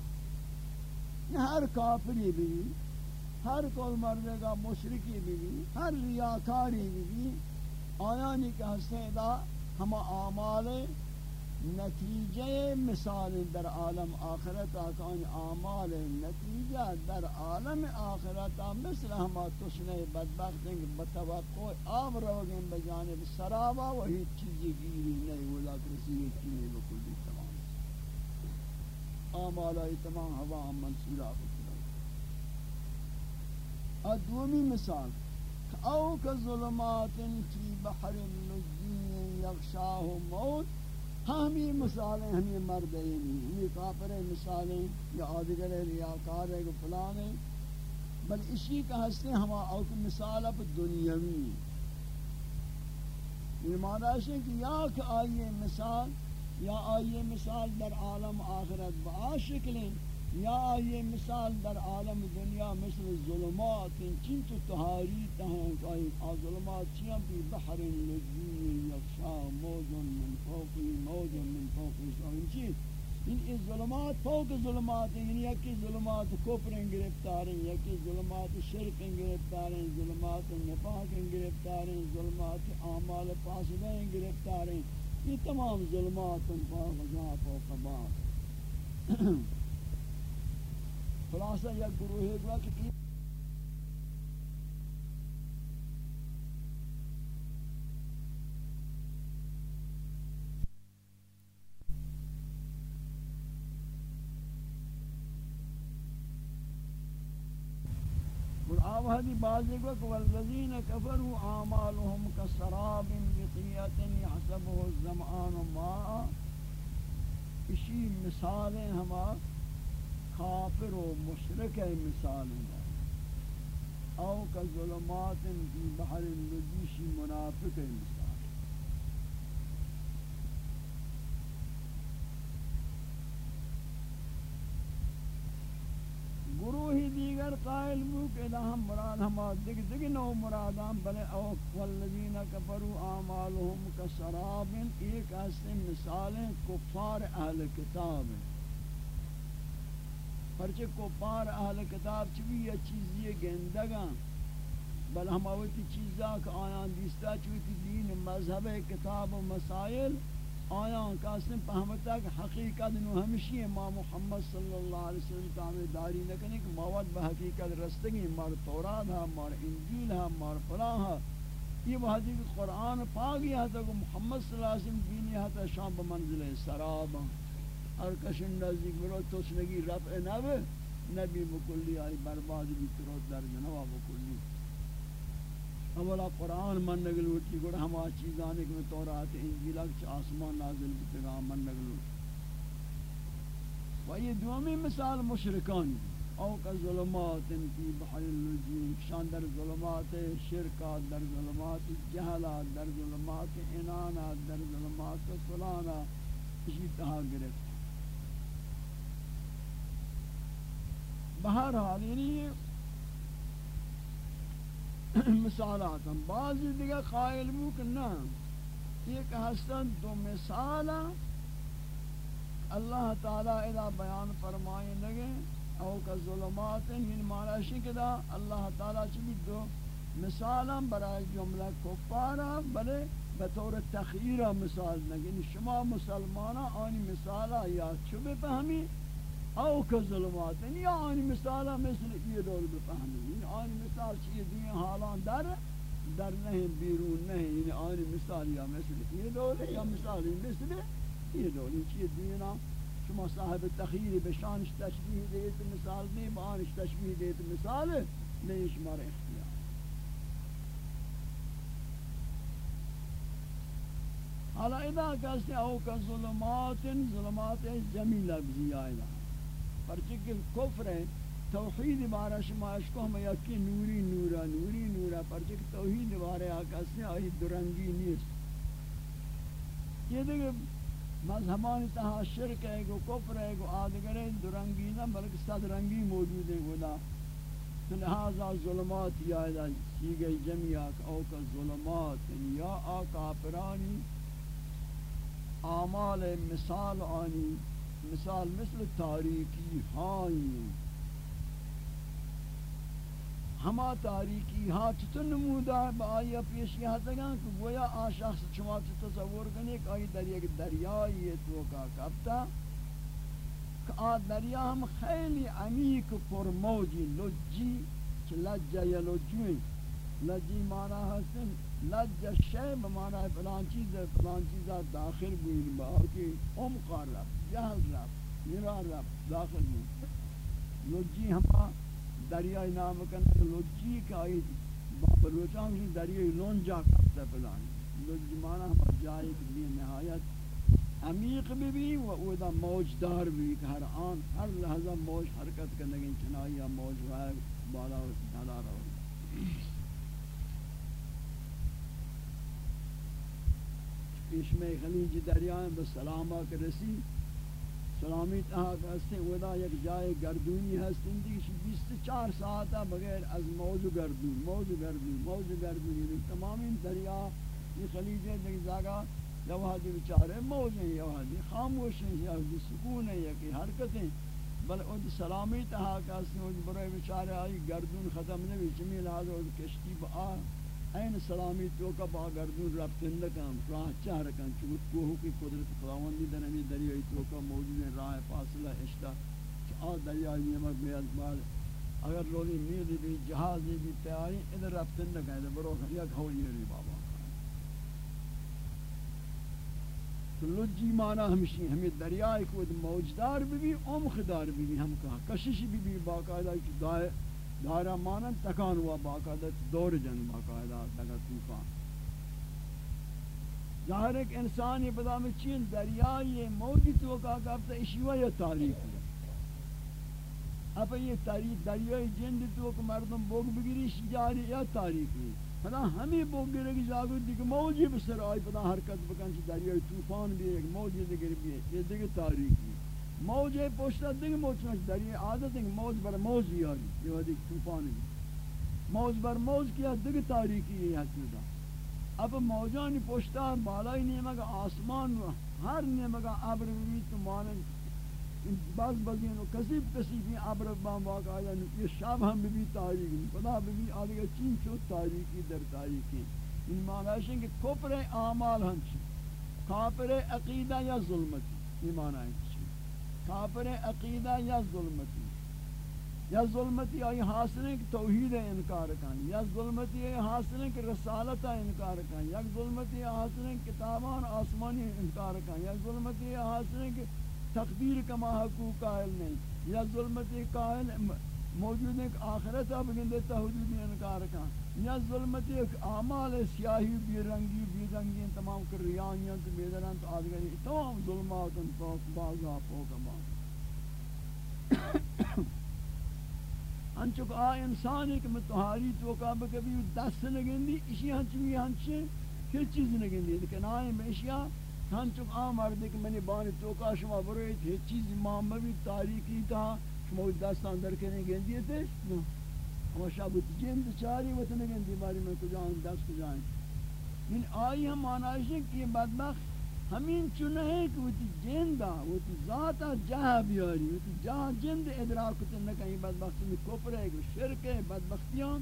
ہر کافری بھی، ہر کول مرنے کا مشرکی بھی، ہر ریاکاری بھی۔ آیانی کا حسن دا ہم اعمال نتیجہ مثال در عالم آخرت آکان اعمال نتیجہ در عالم آخرت مثل ہما تشنے بدبخت ہیں بتوقع آم روگیں بجانب سرابا وہی چیزی گیری نہیں ولا کسی چیزی بکلی آمال آئی تمام. ہوا منصورہ بکنا ادومی مثال. او کا ظلمات بحر لجی یغشاہ موت ہمیں مثالیں ہمیں مرد نہیں ہمیں کافر مثالیں یا آدگر ریاکار ہے فلان ہے بل اسی کا ہستے ہما اوک مثال اب دنیاوی یہ معنی ہے کہ یا کہ آئیے مثال، یا آئیے مثال در عالم آخرت بآ شکلیں یا آئیے مثال در عالم دنیا مثل ظلمات چین تو تہاری تہاں کہ آ ظلمات چیاں بھی بحر لجی یخشا موج من فوقی موج من فوقی ان چیز ان اس ظلمات فوق ظلمات ہیں یعنی یکی ظلمات کفر گرفتار ہیں یکی ظلمات شرک گرفتار ہیں ظلمات نفاق گرفتار ہیں ظلمات اعمال فاسدہ گرفتار ہیں یہ تمام ظلمات فوق جا فوق بعض خلاصہ یا گروہ ایک وقت کی آوہدی بازی کو کہ والذین کفروا كسراب بقیت يحسبه الزمآن ماء اسی مثالیں ہمارے کافر و مشرک مثال او کا ظلمات فی بحر لجیشی منافق مثال۔ گروہی دیگر قائل بو کہ دا ہم مراد ہما دگ دگ نو مرادان بلے او والذین کفروا اعمالهم کسراب، ایک ایسے مثالیں کفار اہل کتاب ہیں۔ پرچہ کو پار اہل کتاب چوی یا چیزی گندگاں بل ہم اوتی چیزا کہ آیان دیستا چوی دین مذہب کتاب و مسائل آیان کاسم پہمتا کہ حقیقت نو ہمشی ما محمد صلی اللہ علیہ وسلم تعمیر داری نکنی کہ مواد بحقیقت رستگی، مار تورات ہا، مار انجیل ہا، مار فلاں ہا۔ یہ وحدی کہ قرآن پاگی ہے تو محمد صلی اللہ علیہ وسلم دینی ہے شام بمنزل سرابا ہر کشن نزدیک برو توسنگی رفع نب نبی بکلی آئی برباد بھی ترو در جنوا بکلی اولا قرآن من نگل ہوتی گوڑا ہما چیزانے کہ تورات انجیل اکچ آسمان نازل بتگا من نگل ہوتی و یہ دومی مثال مشرکان. او کا ظلمات فی بحر اللجین شان در ظلمات شرکات در ظلمات جہلات در ظلمات انانات در ظلمات فلانا اسی تہا گرفت. بہرحال یعنی مثالات ہم، بعضی دیگه قائل بو کہ نا ایک ہستن دو مثال اللہ تعالی ادا بیان فرمائیں لگے، او کا ظلمات یعنی معنی کہ دا اللہ تعالی چلی دو مثالا برای جملہ کفارا بلے بطور تخییر مثال نگے یعنی شما مسلمانا آنی مثالا یا چوبے فهمی او که ظلمات یعنی آنی مثالا مثل یہ دول بفهمی یعنی آنی مثال چیئے دنیا حالان در در نہیں بیرون نہیں یعنی آنی مثال یا مثل یہ دول یا مثال مثل یہ دول چیئے دنیا شما صاحب تخییر بشانش تشبیح دیت مثال نہیں بانش تشبیح دیت مثال نہیں شمار اختیار حالا اذا کہتے او کا ظلمات ظلمات جمی لفظی آئیدہ پرچہ کفر ہے، توحید بارہ شماش کو ہم یکی نوری نورا نوری نورا پرچہ توحید بارہ آکاس نے آئی درنگی نیست۔ یہ دیکھے مذہبان تہا شرک ہے، گو کفر ہے، گو آدگر ہے درنگی نہ، بلکہ صد رنگی موجود ہے گودا تو لہذا ظلمات یا سی گئی جمعی او کا ظلمات یعنی یا آقا پرانی اعمال مثال آنی۔ مثال مثل تاریکی ہائی ہما تاریکی ہاں چطور نمودہ با آیا پیشی حتگاں کہ گویا آن شخص چما تصور کرنے کہ آئی در یک دریائی تو کا کبتا کہ آن دریا ہم خیلی عمیق پر موجی لجی چھ لجا یا لجویں لجی مانا حسن لج شے بمانا فلان چیز فلان چیزا داخل بوین با آکی ام قار رب جہل رب، میرا رب، داخل ہوں۔ لوجی ہما دریائی نام کنا لوجی کا آئی بلوچان کی دریائی لون جا کرتا پلان لوجی مانا ہما جائے کہ نہایت عمیق بھی بھی و اودا موج دار بھی کہ ہر آن، ہر لحظہ موج حرکت کرنے گی چنائی یا موج غائر بالا و دھلا رہا پیشمے خلیج دریائیں بسلامہ کے رسی۔ سلامی تہا کہستے ودا یک جائے گردونی ہستن دیش بیست چار ساعتا بغیر از موج گردون موج گردون موج گردون۔ یعنی تمامی دریا، یہ خلیجیں دیکھ جاگا یا وہاں دی بچارے موج ہیں یا وہاں دی خاموش ہیں یا دی سکون ہے یا کی حرکتیں بل ان سلامی تہا کہستے ہیں برای بچارے آئی گردون ختم نوی چمی لہذا کشتی با این سلامی تو کا با گردون رفتن لکم راہ چاہ رکن چوت کوہو کی قدرت خداوندی در ہمیں دریائی تو کا موجود ہے راہ فاصلہ اشتا آ دریائی نیمت میاد بعد اگر لولی میدی بھی، جہازی بھی تیاری، ادھر رفتن لکن ادھر برو یک ہولی ری بابا۔ تو لجی مانا ہمشی ہمیں دریائی کو موجدار بھی بھی امخدار بھی بھی، ہم کہا کشش بھی بھی، باقاعدہ دائے دارا مانن تکان ہوا باقاعدہ دور جنگ باقاعدہ لگا طوفان ظاہر ایک انسان یہ بدا میں چین دریا یہ موجی تو کا کہتا اشیوہ یا تاریخ ہے اب یہ تاریخ دریائی جند تو کہ مردم بوگ بگیری جاری یا تاریخ ہے پدا ہمیں بوگ گرے کی جاگو دیکھ موجی بسر آئی پدا حرکت بکن چی دریائی طوفان بھی ایک موجی دیگر بھی ہے یہ دیکھ تاریخ ہے موج ہے پوشتا دیکھ موج میں دری عادت ہے موج بر موج بھی آری یہ دیکھ طوفان ہے۔ موج بر موج کیا دیکھ تاریخی ہے حسن دا۔ اب موجانی پوشتا بالائی نیمہ کا آسمان ہر نیمہ کا عبر بھی تو مانے بعض بزین و کسیب کسیب یہ عبر بام واقع آیا یہ شاب ہم بھی تاریخی خدا بھی آدھگا چین چو تاریخی در تاریخی ان معنی ہے کہ کپر اعمال ہنچ، کافر عقیدہ یا ظلمتی یہ معنی ہے کافر عقیدہ یا ظلمتی؟ یا ظلمتی آئی حاصل ہے کہ توحید انکار کن یا ظلمتی آئی حاصل ہے کہ رسالت انکار کن یا ظلمتی آئی حاصل ہے کتابان آسمانی انکار کن یا ظلمتی آئی حاصل ہے کہ تقدیر کما حقوق قائل نہیں، یا ظلمتی قائل موجود ہے کہ آخرت اب گندے تحدید انکار کن یا ظلمتی ایک اعمال سیاہی بی رنگی بی رنگی تمام کر ریانیاں تو بیدران تو آدھگری تمام ظلمات ان کو بازا پوکا انچو کہ آ انسان ایک متحاری تو کا بکبی دست نگندی اسی ہنچوی ہنچے کل چیز نگندی لیکن آئیں میں اشیاء ہنچو کہ آ مردی کہ منی بانی تو شما بروئی تھی چیز امام بھی تاریخی تھا، شما دستان در کرنے گندی تھے؟ ہما شابت جند چاری وطن گندی باری میں کجائیں دست کجائیں من آئی ہم معنی ہے کہ یہ بدبخت ہمین چون ہے کہ وہ تی جندہ وہ تی ذاتا جہا بیاری وہ تی جہا جند ادراک کتن نکہیں بدبختی میں کفر ہے شرک ہے بدبختیاں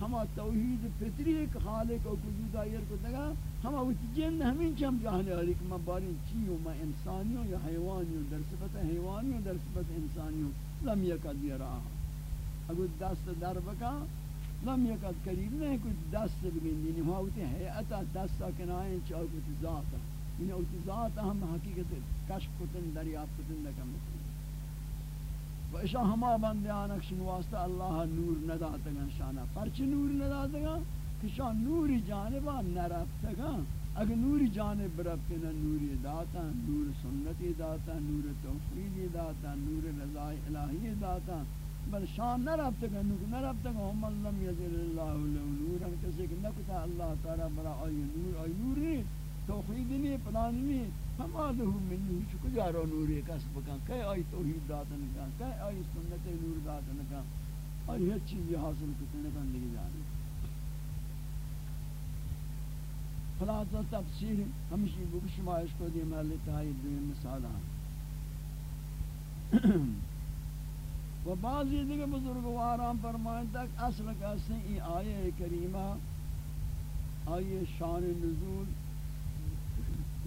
ہما توحید فطری ہے کہ خالق و قجود آئیر کو دگا ہما وہ تی جند ہمین چم جہانے آلی کہ میں باری چیوں میں انسانیوں یا حیوانیوں در صفت حیوانیوں در صفت انسانیوں لم یکا یکد یرا اگر دست در بکا، لم یکد قریب نہیں کچھ دست بگن یعنی ہوا ہوتی حیعتا دستا کنائیں چاہو کچھ ذاتا این ذات ہم یعنی حقیقت کشف کتن، دریافت کتن لکم و اشا ہما بندیانک شن واسطہ اللہ نور نداتگا شانا پرچ نور نداتگا کہ شان نوری جانبا نرفتگا اگر نوری جانب برفتنا نوری داتا نور سنتی داتا نور توفیدی داتا نور رضای الہی داتا بل شان نرفتگا نور نرفتگا ہم لم یزل اللہ نورا کسی کہ نہ نکتا اللہ تعالی برا آئی نور آئی نوری توحید نہیں پلان نہیں ہم آدھو من نور. چکو جارو نوری کسب کن کئی آئی توحید داتن کن کئی آئی سنت نور داتن کن آئی ہر چیزی حاصل کتنے کن لگی جانے خلاصہ تفسیر ہمشی بکشمائش کو دی محلی تحایید دوی مثالان و بعضی دیگه بزرگواران فرمائن تک اصل کسی ای آیه کریمه آیه شان نزول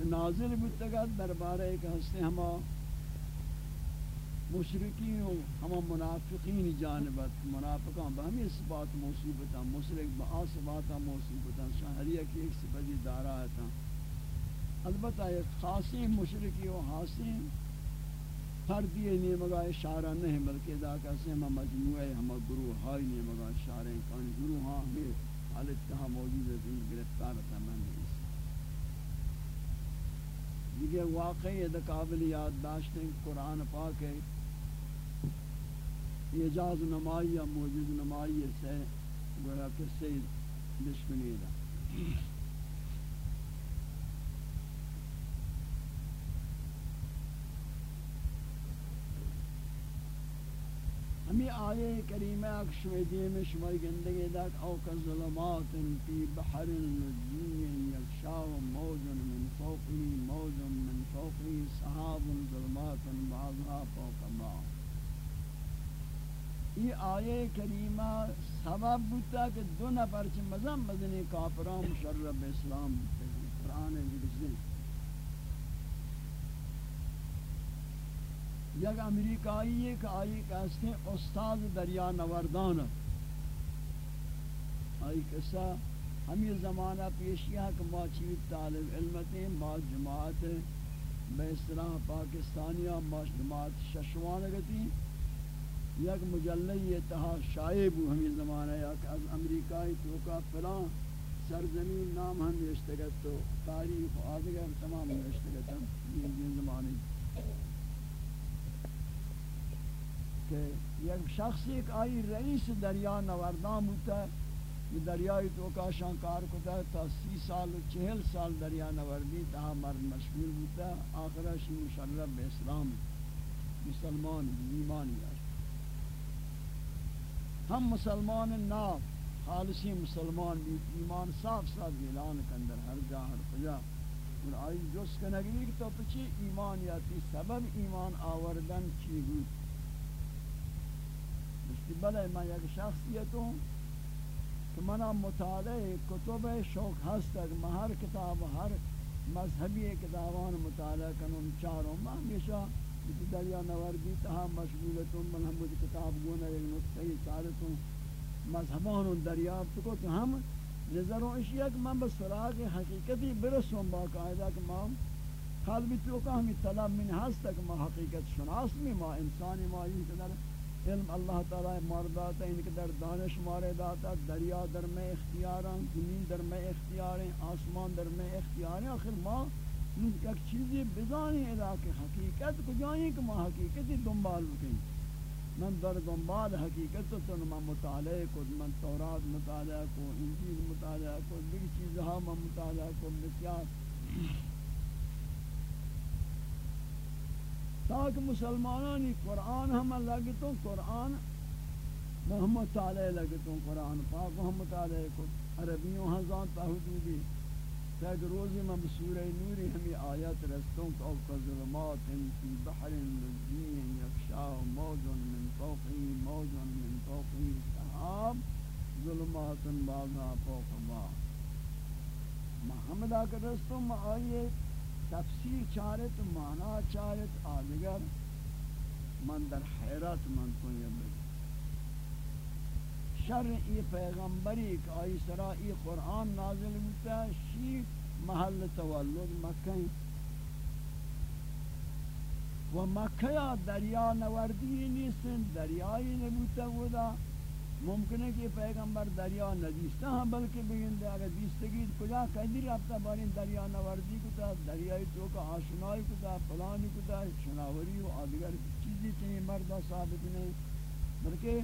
نازل بتگت دربارہ ایک ہستے ہما مشرقین و ہما منافقین جانبت، منافقان بہمی صفات موصوبتا مشرق با صفاتا موصوبتا شہریہ کی ایک صفتی دارا ہے البتہ ایک خاصی مشرقی و حاسین فردی نیمگا اشارہ نہیں بلکہ دا کسی ہما مجموعہ ہما گروہ ہائی نیمگا اشارہ ہیں کانی گروہ ہاں ہمیں حالت تہا موجود ہے گرفتار تمام دیگه واقعی دا قابل یاد داشتیں قرآن پاک ہے۔ اعجاز نمائی یا موجود نمائی سے گویا کہ سید دشمنی دا ہمیں آیے کریمہ اکشویدی میں شمائی گندگی داک او کا ظلمات فی بحر لجین یکشاو موج من فوقی، موج من فوقی، صحاب ظلمات بعضها فوق ما یہ آیے کریمہ سبب بوتا کہ دو نفر چھ مزم مزنی کافران مشرب اسلام قرآن جی جلسل یک امریکایی ایک آئی کہتے ہیں استاد دریا نوردان آئی کسا ہمیں زمانہ پیشیا کہ ما چیز طالب علمتیں ما جماعت بے اصطلاح پاکستانیہ ما جماعت ششوان گتی یک مجلئی اتحا شائب ہمیں زمانہ یا کہ از امریکای توکا فلان سرزمین نام ہم نوشتگت تو تاریخ آدگر تمام نوشتگت ہم یہ زمانے۔ کہ یک شخص ایک آئی رئیس دریا نوردان ہوتا ہے یہ دریائی تو کاشان کار کتا تا سی سال و چہل سال دریا نوردی تہا مرد مشغول ہوتا ہے آخرہ شی مشرف بے اسلام. مسلمان ایمان ہے ہم مسلمان نام خالصی مسلمان بھی ایمان صاف صاف اعلان کندر ہر جا ہر کجا. اور آئی جس کنگی تو پچی ایمان یا تی سبب ایمان آوردن چی بود؟ کہ بلے میں یک شخصیت ہوں کہ منا مطالعہ کتب شوق ہستک میں ہر کتاب ہر مذہبی کتابان مطالعہ کنوں چاروں میں ہمیشہ کہ دریا نوردی تہا مشغولتوں من ہم کتاب گونا ایک نقطہ چارتوں مذہبان دریافت کو تو ہم نظروں اشیاء کہ میں بس فراغ حقیقتی برسوں باقاعدہ کہ میں قلبی تو کہ ہمیں طلب من ہستک میں حقیقت شناس میں ما انسانی ما یہ قدر علم اللہ تعالی مردات ان کے در دانش مارے داتا دریا در میں اختیاراں زمین در میں اختیاریں آسمان در میں اختیاریں آخر ما ایک چیزی بزانی علاقے حقیقت کو جائیں کہ ما حقیقتی دنبال بکیں من در دنبال حقیقت تو تن من مطالعہ کو من تورات مطالعہ کو انجیل مطالعہ کو دیگر چیزہاں من مطالعہ کو بسیار۔ تاکہ مسلمانانی قرآن ہم لگتوں قرآن محمد تعالی لگتوں قرآن پاک ہم مطالعہ کو عربیوں ہزان تا حدودی تاکہ روزی میں بسورہ نوری ہمیں آیات رستوں کہ اوکا ظلمات فی بحر لجین یکشا موج من فوقی موج من فوقی صحاب ظلمات بعضا فوق ما محمد آکر رستوں میں آیت تفسیر چارت مانا چارت، آدگر، من در حیرت من کو یہ شر ای پیغمبری کہ آئی سرا ای قرآن نازل ہوتا ہے شی محل تولد مکہ و مکہ دریا نوردی نیستن دریائی نبوتا ہوتا ممکن ہے کہ پیغمبر دریا ندیستا ہاں بلکہ بگن دے اگر دیستگی کجا کہنی رابطہ بارین دریا نوردی کتا دریائی تو کا آشنائی کتا پلانی کتا شناوری و آدگر چیزی چنین مردہ ثابت نہیں بلکہ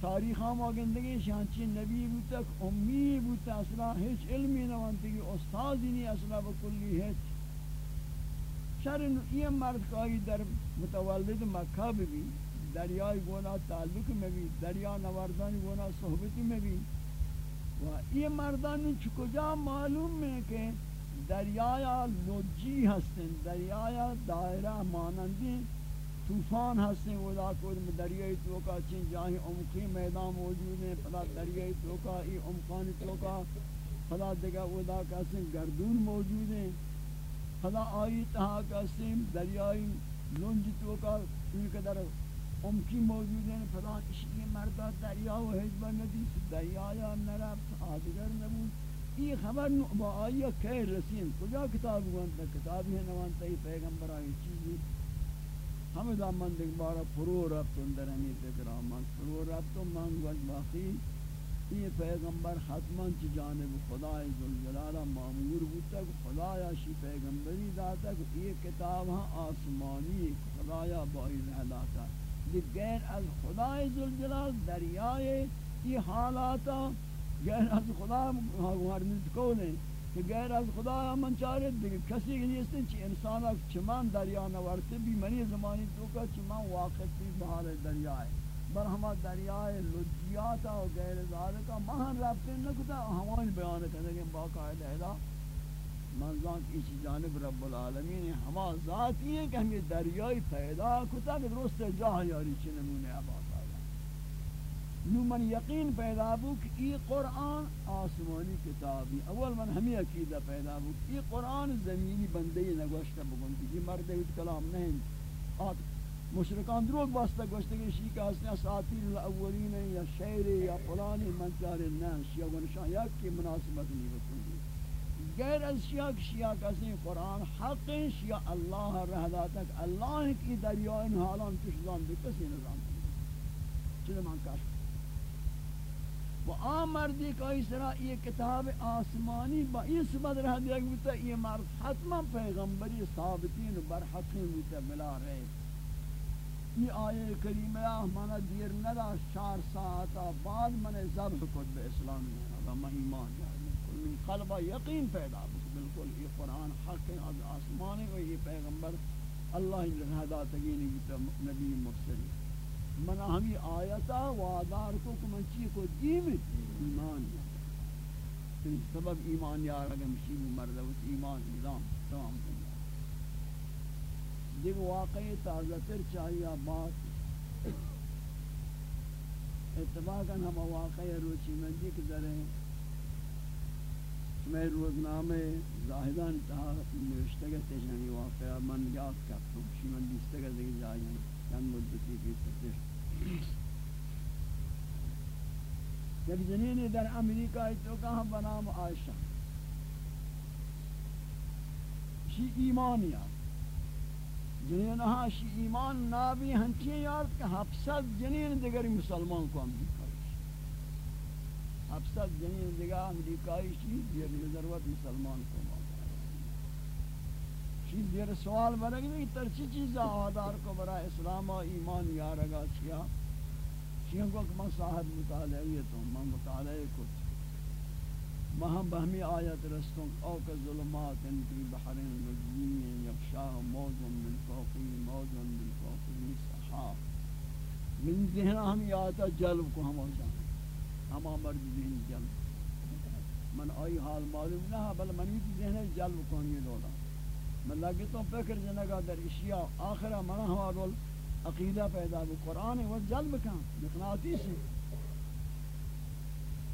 تاریخ ہم آگندگی شانچی نبی بوتا امی بوتا اصلا ہیچ علمی نوانتی کی استازی نہیں اصلا بکلی ہیچ شرن یہ مرد کائی در متولد مکہ بھی دریای گونا تعلق میں بھی دریا نوردان گونا صحبتی میں بھی و یہ مردان چکجا معلوم ہے کہ دریایا لوجی ہستن دریایا دائرہ مانندی طوفان ہستن ودا کود میں دریائی توکا، چین جاہی عمقی میدان موجود ہیں پلا دریائی توکا ای عمقانی توکا. پلا دگا ودا کسن گردون موجود ہیں پلا آئی تہا کسن دریائی لنج توکا ان کے در ام کی موجود ہیں فلان اشکی مردہ دریا و حجبہ ندیس دریا یا نرب آدگر نبود یہ خبر با آیا کہ رسیم کجا کتاب گوانتا کتابی ہے نوانتا ہی پیغمبر آئی چیزی ہمیں دا من دیکھ بارا پرو رب اندر ہمیں فکر آمان پرو رب تو من گوش باقی یہ پیغمبر حتماً چی جانب خدای ذوالجلالہ معمور بودتا کہ خدایا شی پیغمبری داتا کہ یہ کتاب ہاں آسمانی خدایا بائی رہلاتا لیکن غیر از خدای ذوالجلال دریائے یہ حالاتا. غیر از خدا ہرنز کولیں کہ غیر از خدا من چارے دیکھ کسی کی نیستن چی انسانا چمان دریا نورتے بھی منی زمانی تو کا چمان واقع تھی بہار دریائے بل ہما دریائے لجیاتا و غیر ذالکا. مہن رابطے نکتا ہمان بیان کرنے کے باقاعدہ ہے منظان کی اسی جانب رب العالمین ہما ذاتی ہیں کہ ہمیں دریائی پیدا کتا کہ درست جاہ یاری چی نمونے عباد آیا نو من یقین پیدا بو کہ ای قرآن آسمانی کتابی، اول من ہمیں عقیدہ پیدا بو کہ ای قرآن زمینی بندی نگوشتا بگن یہ مرد کلام نہیں، آت مشرکان دروغ واسطہ گوشتے کہ شیعہ ہستنے اساطیر الاولین یا شعر یا فلانی منچار نان شیعہ ونشان یا کی مناسبت نہیں بکن۔ غیر از شیعہ کی شیعہ کسی قرآن حق شیعہ اللہ رہدا تک اللہ کی دریائن حالان تشزان بھی کسی نظام چلے من کاشت و آن مردی کا اس طرح یہ کتاب آسمانی با اس صفت رہ دیا کہ یہ مرد حتما پیغمبری ثابتین برحقین ہوتا بلا رہے یہ آیے کریمہ مانا دیر ندا چار ساعتا بعد من ذبح کد بے اسلام میں اگر میں ایمان جائے من قلبہ یقین پیدا بک بالکل یہ قرآن حق ہے از آسمان ہے، یہ پیغمبر اللہ رہدا تگینی کی نبی مرسلی من ہمی آیتا وادار کو کمن چی کو دیم ایمان سبب ایمان یار اگر مشیب مردہ ایمان نظام تمام کرنے دیکھ واقعی تازہ تر چاہیے بات۔ اتفاقاً ہم واقعی روچی مندی کے ذرے میں روزنامے زاہدان تہا نوشتگت جنی واقعہ، من یاد کرتا ہوں شی من دیستگت دیکھ جائیں چند مدتی کی فتش جب جنین در امریکہ تو کہاں بنام عائشہ؟ شی ایمانیات جنین ہاشی ایمان نابی ہنچی یارد کہ ہفصد جنین دیگری مسلمان کو امریکائی ہفصد جنین دیگر امریکائی شی، دیر ضرورت مسلمان کو شی دیر سوال برگی بھی ترچی چیز آدار کو برا اسلام و ایمان یارگا چیا؟ شیئن کو کہ من صاحب مطالعی تو، من مطالعی کچھ مہم بہمی آیت رستوں او کا ظلمات ان کی بحرین لجین یخشاہ موزن من فوقی موزن من فوقی صحاب من ذہن ہم آیتا جلب کو ہم ہو جانے ہم مرد ذہن جلب من آئی حال معلوم نہ بل من یہ ذہن جلب کو یہ دولا۔ من لگی تو فکر جنگا در اشیاء آخرہ من ہمارا عقیدہ پیدا بھی قرآن وہ جلب کام مقناطی سے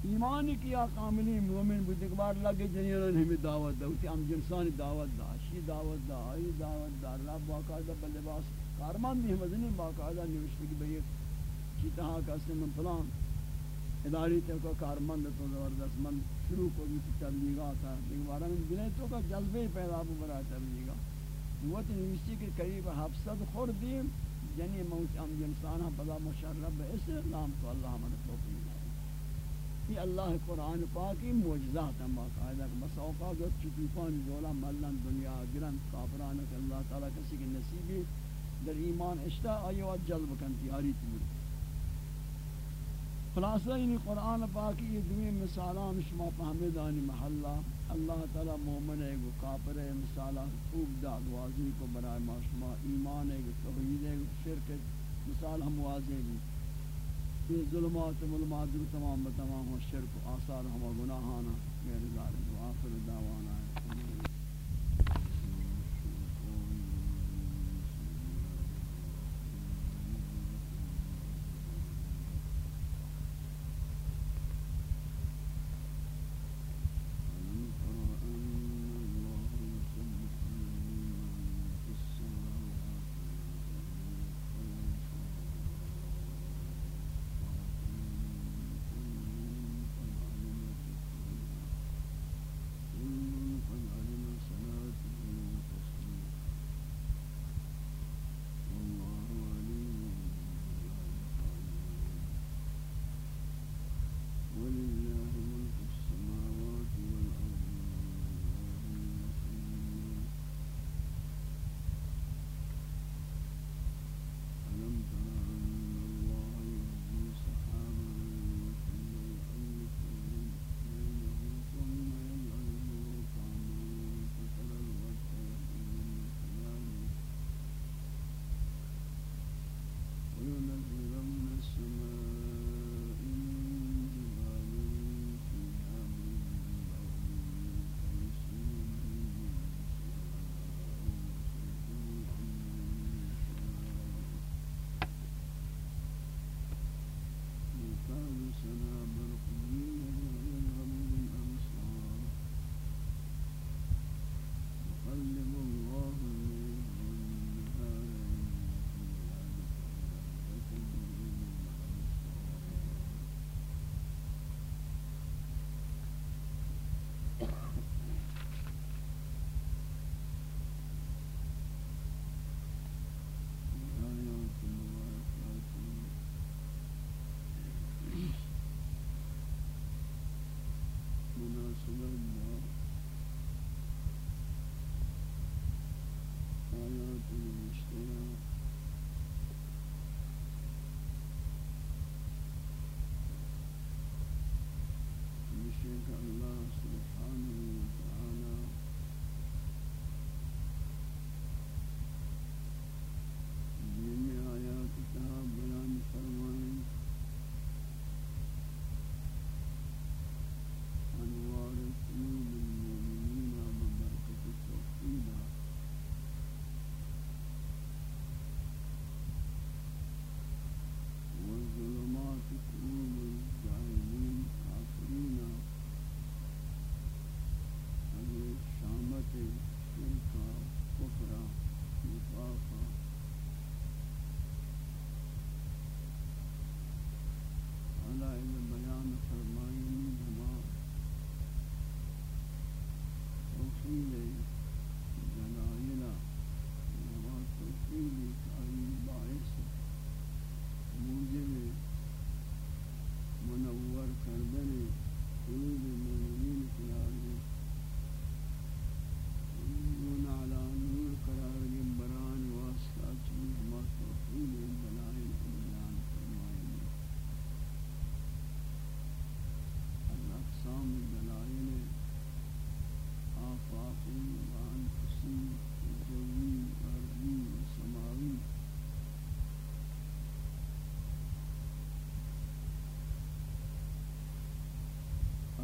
ایمان کیا کاملی مومن بود ایک بار لگے جنیران ہمیں دعوت دا ہوتی ہم جنسانی دعوت دا شی دعوت دا آئی دعوت دا اللہ باقاعدہ بلباس کارمان بھی ہمیں نہیں باقاعدہ نوشتے کہ بھئی چی تہا کسی من پلان اداری تے کو کارمان تو زبردست من شروع کو بھی تبلیغا تھا ایک بار ہم بنے تو کا جذبے پیدا ہو برائے تبلیغا وہ تو نوشتے کہ قریب حفظت خوردیم جنی یعنی موت ہم جنسانہ بلا مشرب اسلام تو اللہ من توفیق یہ اللہ قرآن پاکی معجزات ہیں باقاعدہ بس اوقات چطوفان جولا، ملن، دنیا گرن، کافران، کہ اللہ تعالیٰ کسی کی نصیبی در ایمان اشتا آئیو جلب کن تیاری تیور خلاصہ یعنی قرآن پاکی یہ دوی مثالان شما فہمیدانی محلہ، اللہ تعالیٰ مومن ہے گو کافر ہے مثالہ خوب داد واضح کو برائے ما شما ایمان ہے گو توحید ہے گو شرک مثال ہم واضح بھی یہ ظلمات ملمات در تمام بتمام ہو شرک و آثار ہم گناہانا، غیر ظالم آخر دعوانا۔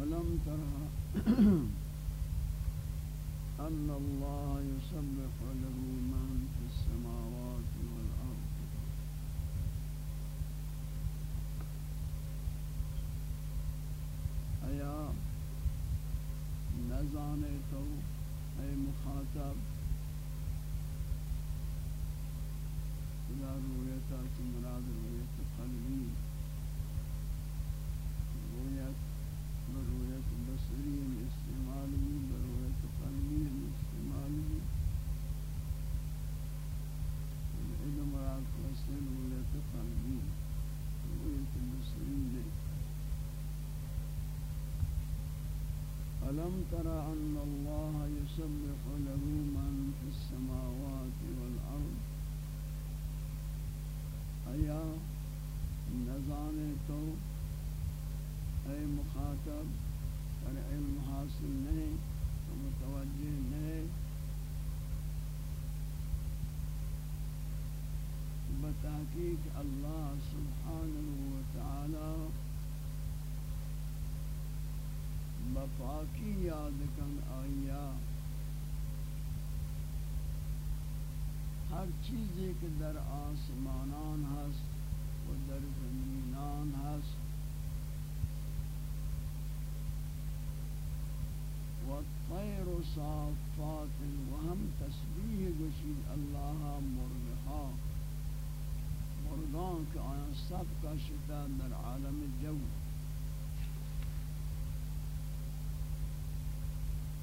ألم ترى أن الله يسبح له من في السماوات والأرض. أيا نزانيته أي مخاطب ألم تر أن الله يسبح له بپاکی یاد کن، آیا؟ ہر چیز ایک در آسمانان ہست و در زمینان ہست و طیر صافات و ہم تسبیح گشید اللہ مرغہا مرغان کے آیاں سب کا شتا در عالم جو.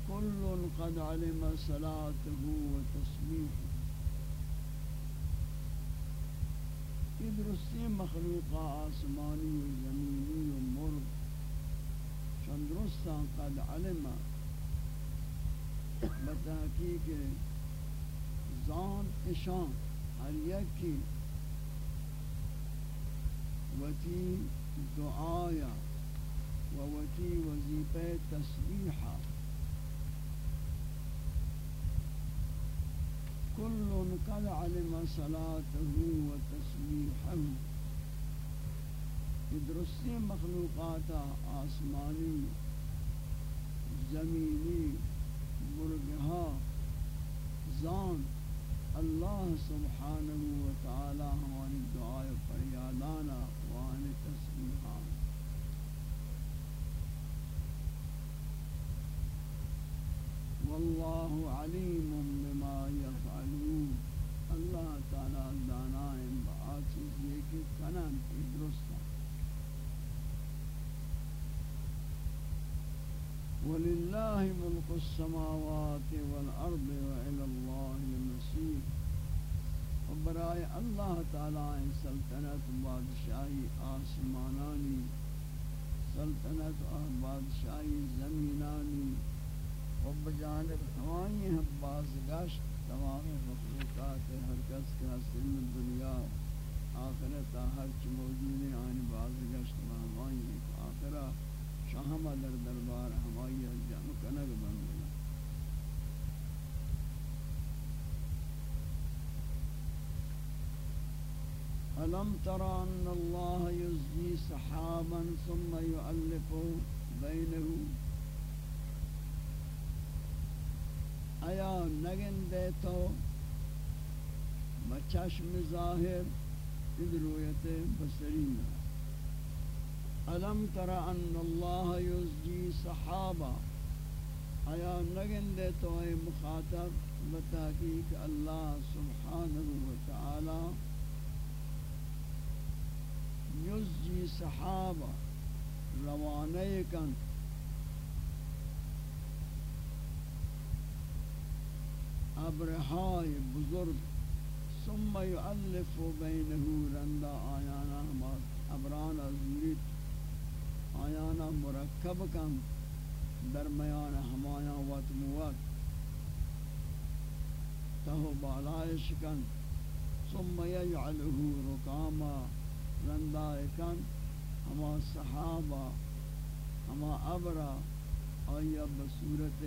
کل قد علم صلاته و تسبیحه یہ درستی مخلوق آسمانی و زمینی و مرد. چندرستان قد علم. بتحقیق زان اشان ہر یکی. وتی دعایا. و وتی وظیفہ تسبیحہ كل قد علم صلاته وتسبيحه. درستی مخلوقات آسمانی زمینی مرغها زان اللہ سبحانہ وتعالی ہماری دعائے فریادانا وان تسبیحان والله عليم بما يفعلون اللہ تعالی دانا ہے با چیز یہ کہ کنن درست ولله ملك السماوات والارض والى الله المصير وبرائے اللہ تعالی سلطنت بادشاہی آسمانانی، سلطنت اور بادشاہی زمینانی و بجانب تمامی ہم بازگشت تمامی مخلوقات ہر کس کے حسن دنیا آخرت ہر چی موجود ہیں، آئین بازگشت مہمائی آخرہ شاہمہ در دربار ہمائی جمع کنگ بندنا ألم ترى أن الله يزجي سحابا ثم يؤلف بينه آیا نگن دے تو بچشم ظاہر اد رویت بصرینا علم تر ان اللہ یزجی صحابہ۔ آیا نگن دے تو اے مخاطب بتحقیق اللہ سبحانہ وتعالی یزجی صحابہ روانے کن۔ ابرهای بزرگ. ثم يؤلف بينه رندا آیانا ما ابران ازوریت آیانا مرکب کن. درمیان ہمایا وقت موت تہو بالائش کن ثم يجعله رکاما رندا کن. ہما صحابہ ہما ابرا آیا بصورت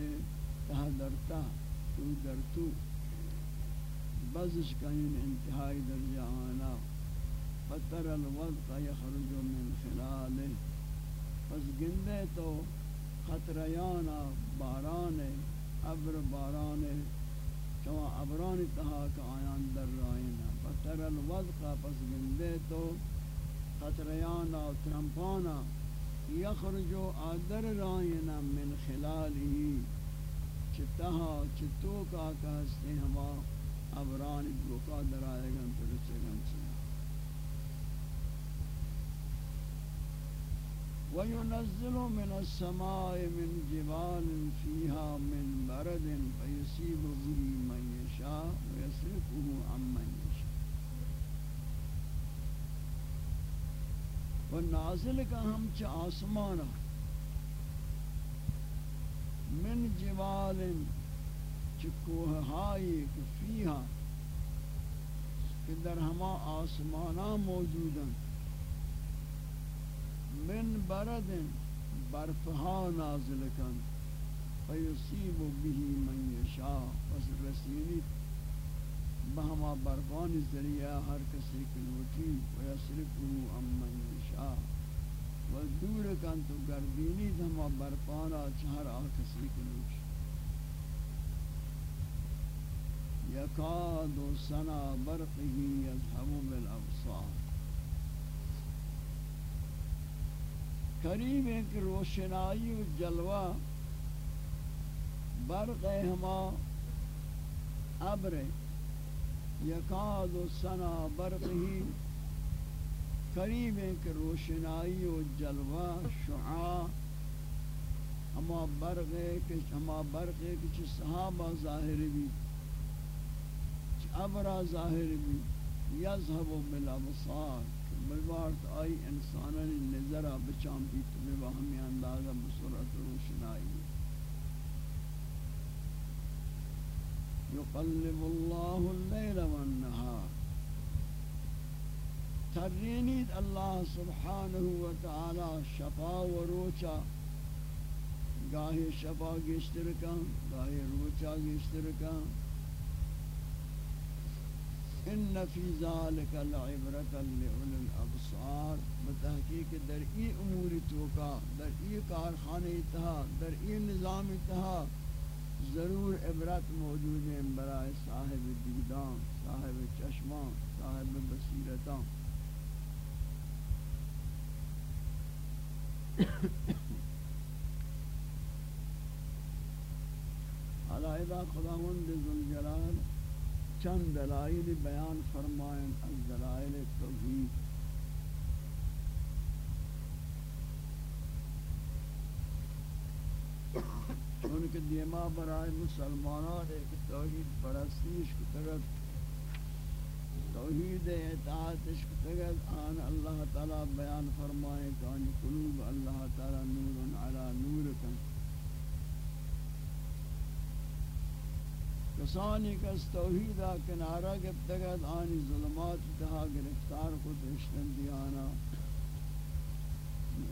تہدرتا تو در تو بزش کہیں انتہائی درجہ آنا فتر الوضع یخرج من خلاله. پس گندے تو خطریانا باران ابر باران چوا ابران تہا کا آیان در رائنا. بطر الوضقا پس گندے تو خطریانا و ترمپانا یخرجو آدر رائنا من خلالی چتہا چتو کا کہستے ہما ابران دوکا در آئے گن ترچے گن سے وينزل من السماء من جبال فيها من برد فيصيب به من يشاء ويصرفه عن من يشاء۔ والنازل کا ہم چ من جبال چکوہ ہائی فیہا کہ در ہما آسمانا موجوداً من برد برفها نازل کن۔ فیصیب به من یشا پس رسینی بہما برفان ذریعہ ہر کسی کلوٹی ویصرفه ام من یشا و دور کن تو گردینی دھما برفانا چہر آ کسی کلوٹی یکاد سنا برقه یذهب بالابصار قریب ہے کہ روشنائی و جلوہ برق ہما ابر. یکاد و سنا برق قریب ہے کہ روشنائی و جلوہ، شعاع، ہما برق ہے کہ ہما برق ہے کہ چھ صحابہ ظاہر بھی چھ ابرا ظاہر بھی، یذہب بالابصار بلوارت آئی انسانان نظرہ بچام بھی تمہیں وہمی اندازہ بسرعت روشنائی یقلب اللہ اللیل والنہار۔ ترینید اللہ سبحانہ وتعالی شفا و روچا گاہی شفا گشترکان گاہی روچا گشترکان ان فی ذلک لعبرۃ لأولی الابصار۔ بتحقیق در ای امور توکا، در ای کارخانه تہا در ای نظام تہا ضرور عبرت موجود ہیں برائے صاحب دیدان، صاحب چشمان صاحب بصیرتان علیہ خداوند ذوالجلال چند دلائل بیان فرمائیں از دلائل توحید۔ چونکہ دیما برائے مسلمانان ایک توحید پرستیش کو طرف توحید اطاعتش کو طرف آن اللہ تعالی بیان فرمائیں کہ آن قلوب اللہ تعالی نور علی نور کن کسانی کا اس توحیدہ کنارہ گفتگت آنی ظلمات تہا گرفتار کو دشتن دیانا۔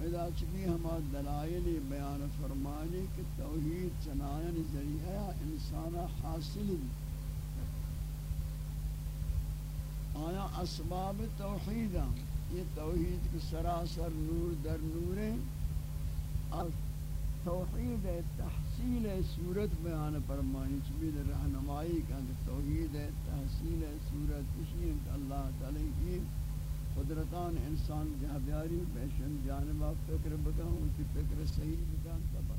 ادا چکی ہما دلائلی بیان فرمانی کہ توحید چنائن ذریعہ انسانا حاصل دی آیا اسباب توحیدہ یہ توحید کی سراسر نور در نوریں توحید تحصیل صورت بیان فرمانی چبید رہنمائی کا توحید تحصیل صورت اسی اللہ تعالی کی قدرتان انسان جہاں پیشن جانبہ فکر بکا ان کی فکر صحیح بکا بکا